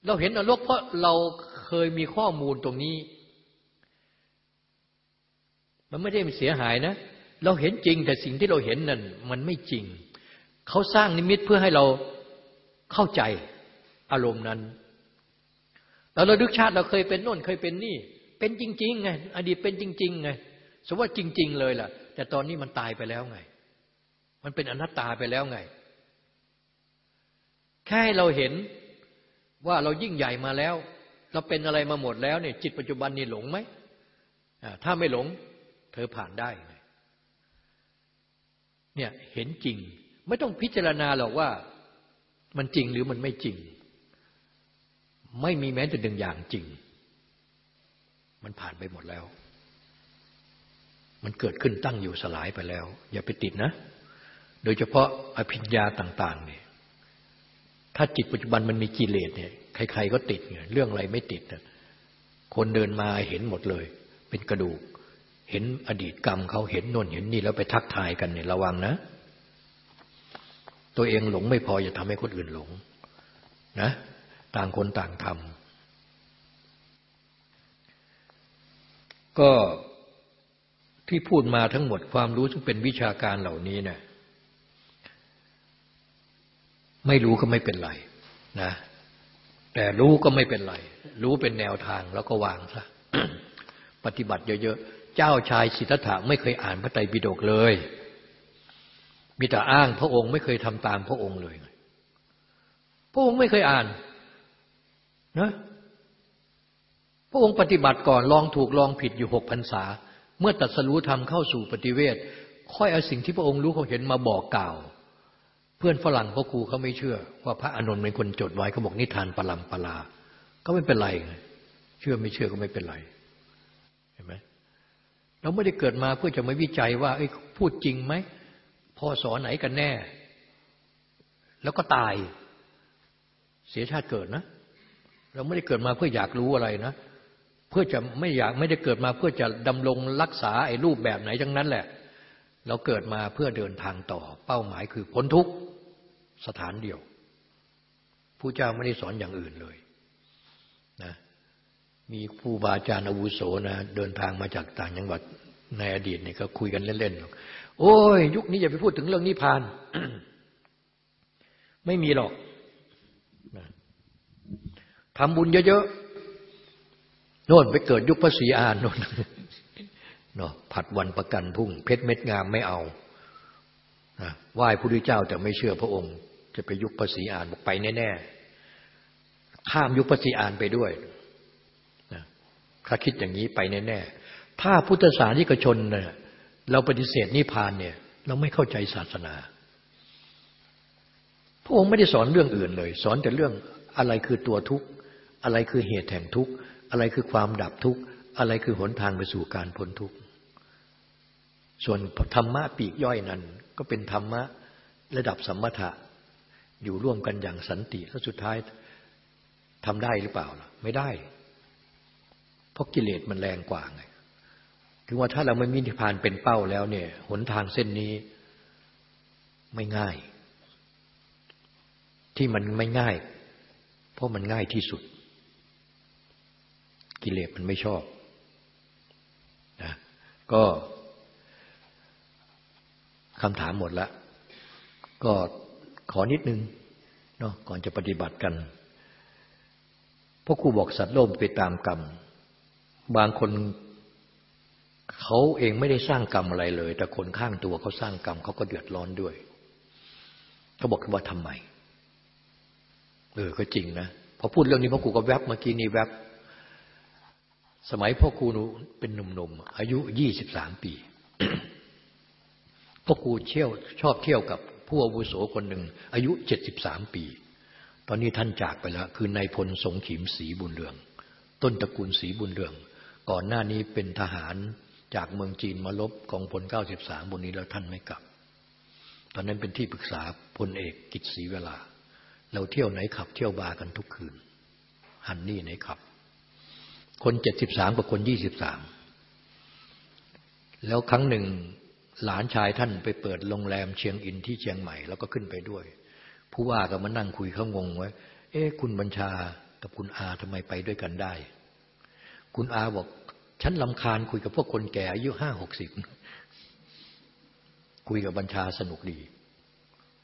เราเห็นนรกเพราะเรา เคยมีข้อมูลตรงนี้ มันไม่ได้เสียหายนะ เราเห็นจริงแต่สิ่งที่เราเห็นนั่นมันไม่จริง เขาสร้างนิมิตเพื่อให้เราเข้าใจอารมณ์นั้นเราระลึกชาติเราเคยเป็นโน่นเคยเป็นนี่ เป็นจริงๆไงอดีตเป็นจริงๆไงสมมติว่าจริง ๆ เลยล่ะ แต่ตอนนี้มันตายไปแล้วไง มันเป็นอนัตตาไปแล้วไง แค่เราเห็นว่าเรายิ่งใหญ่มาแล้ว เราเป็นอะไรมาหมดแล้วเนี่ยจิตปัจจุบันนี่หลงไหมถ้าไม่หลง เธอผ่านได้ เนี่ยเห็นจริง ไม่ต้องพิจารณาหรอกว่ามันจริงหรือมันไม่จริง ไม่มีแม้แต่หนึ่งอย่างจริง มันผ่านไปหมดแล้ว มันเกิดขึ้นตั้งอยู่สลายไปแล้ว อย่าไปติดนะ โดยเฉพาะอภิญญาต่าง ๆ เนี่ย ถ้าจิตปัจจุบันมันมีกิเลสเนี่ย ใคร ๆ ก็ติดเนี่ยเรื่องอะไรไม่ติดนะคนเดินมาเห็นหมดเลย เป็นกระดูก เห็นอดีตกรรมเขาเห็นนนเห็นนี่แล้วไปทักทายกันเนี่ยระวังนะ ตัวเองหลงไม่พออย่าทำให้คนอื่นหลง นะ ต่างคนต่างทำก็ที่พูดมาทั้งหมดความรู้ซึ่งเป็นวิชาการเหล่านี้เนะี่ยไม่รู้ก็ไม่เป็นไรนะ แต่รู้ก็ไม่เป็นไร รู้เป็นแนวทางแล้วก็วางซะปฏิบัติเยอะๆ เจ้าชายสิทธัตถะไม่เคยอ่านพระไตรปิฎกเลย มีแต่อ้างพระองค์ไม่เคยทำตามพระองค์เลย พระองค์ไม่เคยอ่านนะพระองค์ปฏิบัติก่อนลองถูกลองผิดอยู่หกพรรษา เมื่อตัดสรู้ธรรมเข้าสู่ปฏิเวทค่อยเอาสิ่งที่พระองค์รู้เขาเห็นมาบอกกล่าว เพื่อนฝรั่งพ่อครูเขาไม่เชื่อ ว่าพระอานนท์เป็นคนจดไว้เขาบอกนิทานปลัมปลา ก็ไม่เป็นไร เชื่อไม่เชื่อก็ไม่เป็นไร เห็นไหมเราไม่ได้เกิดมาเพื่อจะมาวิจัยว่าพูดจริงไหมพ่อสอนไหนกันแน่ แล้วก็ตาย เสียชาติเกิดนะ เราไม่ได้เกิดมาเพื่ออยากรู้อะไรนะ เพื่อจะไม่อยากไม่ได้เกิดมาเพื่อจะดำรงรักษาไอ้รูปแบบไหนทั้งนั้นแหละ เราเกิดมาเพื่อเดินทางต่อ เป้าหมายคือพ้นทุกข์ สถานเดียวผู้เจ้าไม่ได้สอนอย่างอื่นเลยนะมีครูบาอาจารย์อาวุโสนะเดินทางมาจากต่างจังหวัดในอดีตเนี่ยก็คุยกันเล่นๆโอ้ย ยุคนี้อย่าไปพูดถึงเรื่องนิพพาน ไม่มีหรอกทำบุญเยอะๆโน่นไปเกิดยุคพระศรีอานโน่นเนาะผัดวันประกันพุ่ง เพชรเม็ดงามไม่เอาไหว้พระพุทธเจ้าแต่ไม่เชื่อพระองค์ จะไปยุคภาษีอ่านบอกไปแน่ๆข้ามยุคภาษีอ่านไปด้วยถ้าคิดอย่างนี้ไปแน่ๆถ้าพุทธศาสนิกชนเนี่ยเราปฏิเสธนิพพานเนี่ย เราไม่เข้าใจศาสนาพระองค์ไม่ได้สอนเรื่องอื่นเลย สอนแต่เรื่องอะไรคือตัวทุกข์ อะไรคือเหตุแห่งทุกข์ อะไรคือความดับทุกข์ อะไรคือหนทางไปสู่การพ้นทุกข์ ส่วนธรรมะปีกย่อยนั้น ก็เป็นธรรมะระดับสัมมาทะ อยู่ร่วมกันอย่างสันติแล้วสุดท้ายทำได้หรือเปล่าล่ะ ไม่ได้ เพราะกิเลสมันแรงกว่าไงคือว่าถ้าเราไม่มีนิพพานเป็นเป้าแล้วเนี่ย หนทางเส้นนี้ไม่ง่าย ที่มันไม่ง่าย เพราะมันง่ายที่สุด กิเลสมันไม่ชอบนะก็คำถามหมดล้วก็ ขอนิดนึงเนาะก่อนจะปฏิบัติกันพราะครูบอกสัตว์โลกไปตามกรรม บางคนเขาเองไม่ได้สร้างกรรมอะไรเลย แต่คนข้างตัวเขาสร้างกรรมเขาก็เดือดร้อนด้วยเขาบอกว่าทำไมเออก็จริงนะพอพูดเรื่องนี้พ่อครูก็แวบเมื่อกี้นี้แวบสมัยพ่อครูเป็นหนุ่มๆอายุยี่สิบสามปีพ่อครูเที่ยวชอบเที่ยวกับ ผู้อาวุโสคนหนึ่ง อายุเจ็ดสิบสามปี ตอนนี้ท่านจากไปแล้ว คือนายพลสงขิมศรีบุญเรือง ต้นตระกูลศรีบุญเรือง ก่อนหน้านี้เป็นทหารจากเมืองจีนมาลบกองพลเก้าสิบสามบนนี้แล้วท่านไม่กลับ ตอนนั้นเป็นที่ปรึกษาพลเอกกิจศรีเวลา เราเที่ยวไหนขับ เที่ยวบาร์กันทุกคืนหันนี่ไหนขับ คนเจ็ดสิบสามกับคนยี่สิบสามแล้วครั้งหนึ่ง หลานชายท่านไปเปิดโรงแรมเชียงอินที่เชียงใหม่แล้วก็ขึ้นไปด้วย ผู้ว่าก็มานั่งคุยเขางงไว้ เอ๊ะคุณบัญชากับคุณอาทำไมไปด้วยกันได้ คุณอาบอก ฉันลำคาญคุยกับพวกคนแก่อายุห้าหกสิบคุยกับบัญชาสนุกดี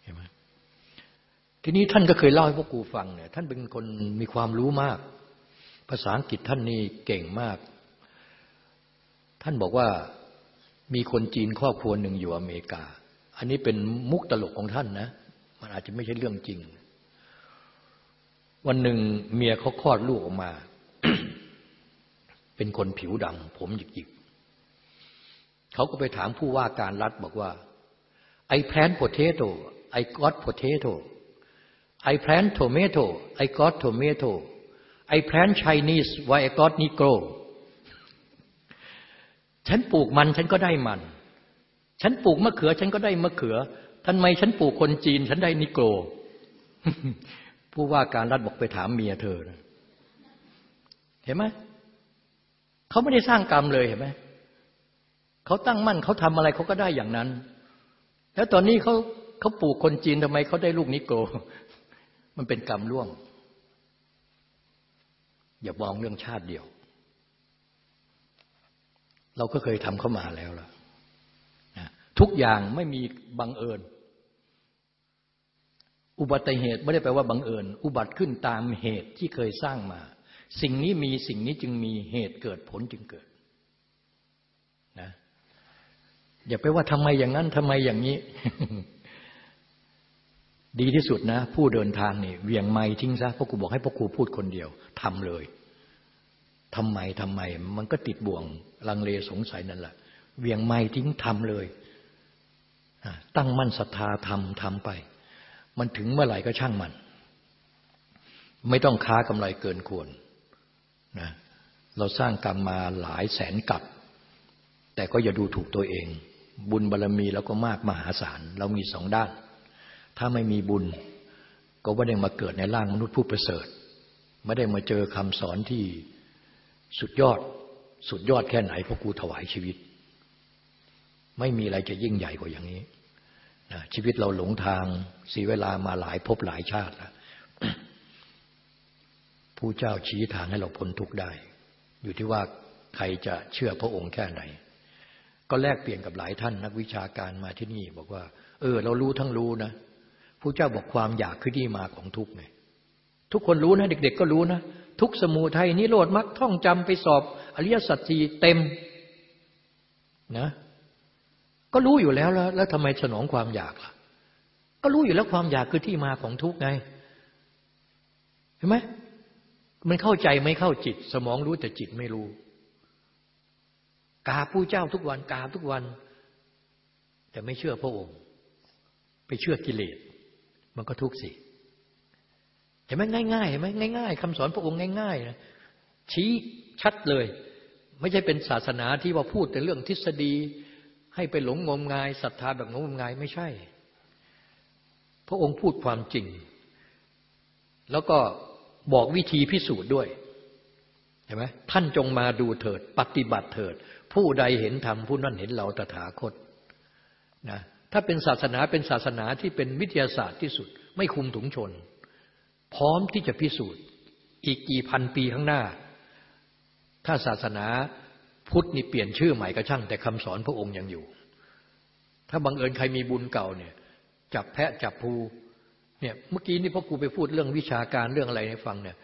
เห็นไหมทีนี้ท่านก็เคยเล่าให้พวกกูฟังเนี่ยท่านเป็นคนมีความรู้มาก ภาษาอังกฤษท่านนี่เก่งมาก ท่านบอกว่า มีคนจีนครอบครัวหนึ่งอยู่อเมริกา อันนี้เป็นมุกตลกของท่านนะ มันอาจจะไม่ใช่เรื่องจริง วันหนึ่งเมียเขาคลอดลูกออกมา เป็นคนผิวดำผมหยิกๆเขาก็ไปถามผู้ว่าการรัฐบอกว่า I plant potato I got potato I plant tomato I got tomato I plant Chinese why I got Negro ฉันปลูกมันฉันก็ได้มัน ฉันปลูกมะเขือ ฉันก็ได้มะเขือทำไมฉันปลูกคนจีน ฉันได้นิโกรผู้ว่าการรัฐบอกไปถามเมียเธอเห็นไหมเขาไม่ได้สร้างกรรมเลยเห็นไหมเขาตั้งมั่นเขาทำอะไรเขาก็ได้อย่างนั้น แล้วตอนนี้เขาเขาปลูกคนจีนทำไมเขาได้ลูกนิโกรมันเป็นกรรมร่วมอย่ามองเรื่องชาติเดียว เราก็เคยทำเข้ามาแล้วล่ะทุกอย่างไม่มีบังเอิญ อุบัติเหตุไม่ได้แปลว่าบังเอิญ อุบัติขึ้นตามเหตุที่เคยสร้างมา สิ่งนี้มีสิ่งนี้จึงมีเหตุเกิดผลจึงเกิดนะอย่าไปว่าทำไมอย่างนั้นทำไมอย่างนี้ ดีที่สุดนะ ผู้เดินทางนี่เวียงไม้ทิ้งซะพ่อครูบอกให้พ่อครูพูดคนเดียวทำเลย ทำไมทำไม มันก็ติดบ่วง ลังเลสงสัยนั่นแหละเวียงไม้ทิ้งทำเลยตั้งมั่นศรัทธาทำทำไป มันถึงเมื่อไหร่ก็ช่างมัน ไม่ต้องค้ากำไรเกินควรนะเราสร้างกรรมมาหลายแสนกับ แต่ก็อย่าดูถูกตัวเอง บุญบารรมีเราก็มากมหาศาลเรามีสองด้าน ถ้าไม่มีบุญ ก็ไม่ได้มาเกิดในร่างมนุษย์ผู้ประเสริฐ ไม่ได้มาเจอคำสอนที่ สุดยอด สุดยอดแค่ไหนเพราะกูถวายชีวิต ไม่มีอะไรจะยิ่งใหญ่กว่าอย่างนี้นะชีวิตเราหลงทางเสียเวลามาหลายภพหลายชาติแล้วผู้เจ้าชี้ทางให้เราพ้นทุกข์ได้ อยู่ที่ว่าใครจะเชื่อพระองค์แค่ไหน ก็แลกเปลี่ยนกับหลายท่านนักวิชาการมาที่นี่ บอกว่า เออ เรารู้ทั้งรู้นะผู้เจ้าบอกความอยากคือที่มาของทุกข์ไงทุกคนรู้นะ เด็ก ๆ ก็รู้นะ ทุกสมูทัยนิโรธมักท่องจำไปสอบ อริยสัจสีเต็มนะก็รู้อยู่แล้วแล้วแล้วทำไมสนองความอยากล่ะ ก็รู้อยู่แล้วความอยากคือที่มาของทุกข์ไง เห็นไหมมันเข้าใจไม่เข้าจิต สมองรู้แต่จิตไม่รู้กาผู้เจ้าทุกวันกาทุกวัน แต่ไม่เชื่อพระองค์ ไปเชื่อกิเลส มันก็ทุกข์สิ เห็นไหมง่ายๆเห็นไหมง่าย ๆคำสอนพระองค์ง่ายๆนะชี้ชัดเลย ไม่ใช่เป็นศาสนาที่ว่าพูดแต่เรื่องทฤษฎี ให้ไปหลงงมงายศรัทธาแบบงมงายไม่ใช่ พระองค์พูดความจริง แล้วก็บอกวิธีพิสูจน์ด้วยเห็นไหมท่านจงมาดูเถิด ปฏิบัติเถิด ผู้ใดเห็นธรรมผู้นั้นเห็นเราตถาคตนะถ้าเป็นศาสนาเป็นศาสนาที่เป็นวิทยาศาสตร์ที่สุด ไม่คุมถุงชน พร้อมที่จะพิสูจน์ อีกกี่พันปีข้างหน้า ถ้าศาสนาพุทธนี่เปลี่ยนชื่อใหม่ก็ช่าง แต่คำสอนพระองค์ยังอยู่ ถ้าบังเอิญใครมีบุญเก่าเนี่ย จับแพะจับภูเนี่ยเมื่อกี้นี่พ่อครูไปพูดเรื่องวิชาการเรื่องอะไรให้ฟังเนี่ย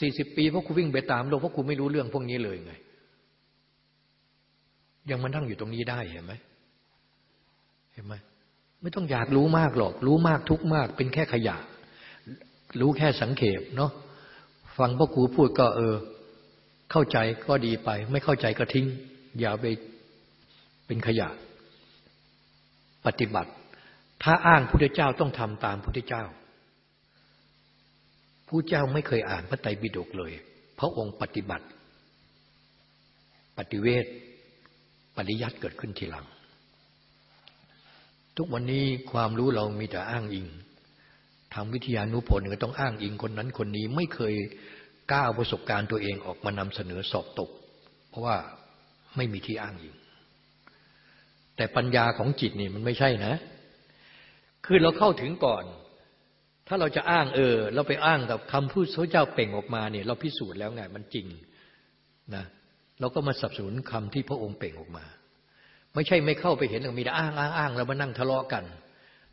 สี่สิบปีพ่อครูวิ่งไปตามโลกพ่อครูไม่รู้เรื่องพวกนี้เลยไง ยังมานั่งอยู่ตรงนี้ได้เห็นไหมเห็นไหมไม่ต้องอยากรู้มากหรอก รู้มากทุกมาก เป็นแค่ขยะ รู้แค่สังเขปเนาะฟังพ่อครูพูดก็เออ เข้าใจก็ดีไป ไม่เข้าใจก็ทิ้ง อย่าไปเป็นขยะ ปฏิบัติ ถ้าอ้างพุทธเจ้าต้องทำตามพุทธเจ้าผู้เจ้าไม่เคยอ่านพระไตรปิฎกเลย พระองค์ปฏิบัติ ปฏิเวทปริยัติเกิดขึ้นทีหลัง ทุกวันนี้ความรู้เรามีแต่อ้างอิง ทางวิทยานุพลก็ต้องอ้างอิงคนนั้นคนนี้ไม่เคยก้าวประสบการณ์ตัวเองออกมานำเสนอสอบตก เพราะว่าไม่มีที่อ้างอิง แต่ปัญญาของจิตนี่มันไม่ใช่นะ คือเราเข้าถึงก่อน ถ้าเราจะอ้างเออ เราไปอ้างกับคำพูดพระเจ้าเป่งออกมาเนี่ย เราพิสูจน์แล้วไงมันจริงนะเราก็มาสับสนคำที่พระองค์เป่งออกมา ไม่ใช่ไม่เข้าไปเห็นมีแต่อ้างอ้างอ้างแล้วมานั่งทะเลาะกัน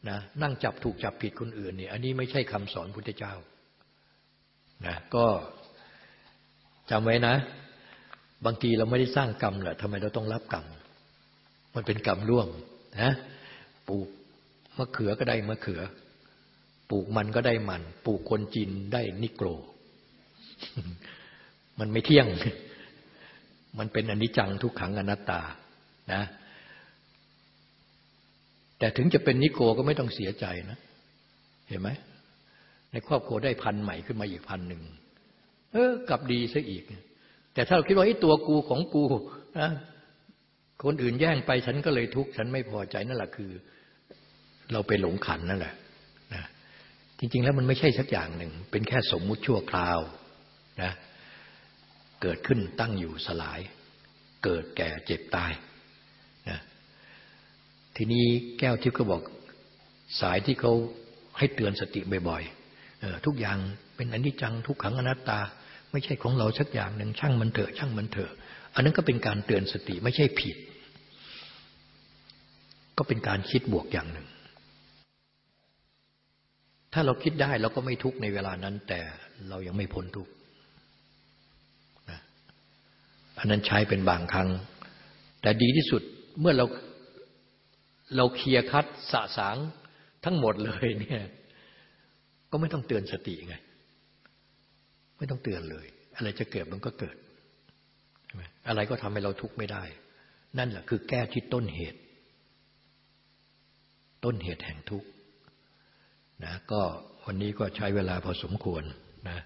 นะนั่งจับถูกจับผิดคนอื่นเนี่ยอันนี้ไม่ใช่คำสอนพุทธเจ้านะก็จำไว้นะ บางทีเราไม่ได้สร้างกรรมแหละทำไมเราต้องรับกรรมมันเป็นกรรมร่วมนะปลูกมะเขือก็ได้มะเขือ ปลูกมันก็ได้มัน ปลูกคนจีนได้นิโกร มันไม่เที่ยง มันเป็นอนิจจังทุกขังอนัตตานะ แต่ถึงจะเป็นนิโกก็ไม่ต้องเสียใจนะ เห็นไหมในครอบครัวได้พันใหม่ขึ้นมาอีกพันหนึ่งเออกลับดีซะอีก แต่ถ้าเราคิดว่าไอ้ตัวกูของกูนะคนอื่นแย่งไปฉันก็เลยทุกข์ฉันไม่พอใจนั่นแหละคือ เราไปหลงขันนั่นแหละนะจริง ๆ แล้วมันไม่ใช่สักอย่างหนึ่ง เป็นแค่สมมุติชั่วคราวนะเกิดขึ้นตั้งอยู่สลาย เกิดแก่เจ็บตาย ทีนี้แก้วทิพย์ก็บอก สายที่เขาให้เตือนสติบ่อยๆทุกอย่างเป็นอนิจจังทุกขังอนัตตา ไม่ใช่ของเราสักอย่างหนึ่งช่างมันเถอะ ช่างมันเถอะ อันนั้นก็เป็นการเตือนสติไม่ใช่ผิด ก็เป็นการคิดบวกอย่างหนึ่ง ถ้าเราคิดได้เราก็ไม่ทุกข์ในเวลานั้น แต่เรายังไม่พ้นทุกข์อันนั้นใช้เป็นบางครั้ง แต่ดีที่สุดเมื่อเรา เราเคลียร์คัดสะสางทั้งหมดเลยเนี่ย ก็ไม่ต้องเตือนสติไง ไม่ต้องเตือนเลย อะไรจะเกิดมันก็เกิดใช่ไหมอะไรก็ทำให้เราทุกข์ไม่ได้ นั่นแหละคือแก้ที่ต้นเหตุ ต้นเหตุแห่งทุกข์นะก็วันนี้ก็ใช้เวลาพอสมควรนะ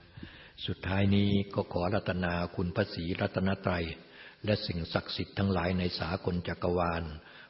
สุดท้ายนี้ก็ขอรัตนาคุณพระศรีรัตนตรัย และสิ่งศักดิ์สิทธิ์ทั้งหลายในสากลจักรวาล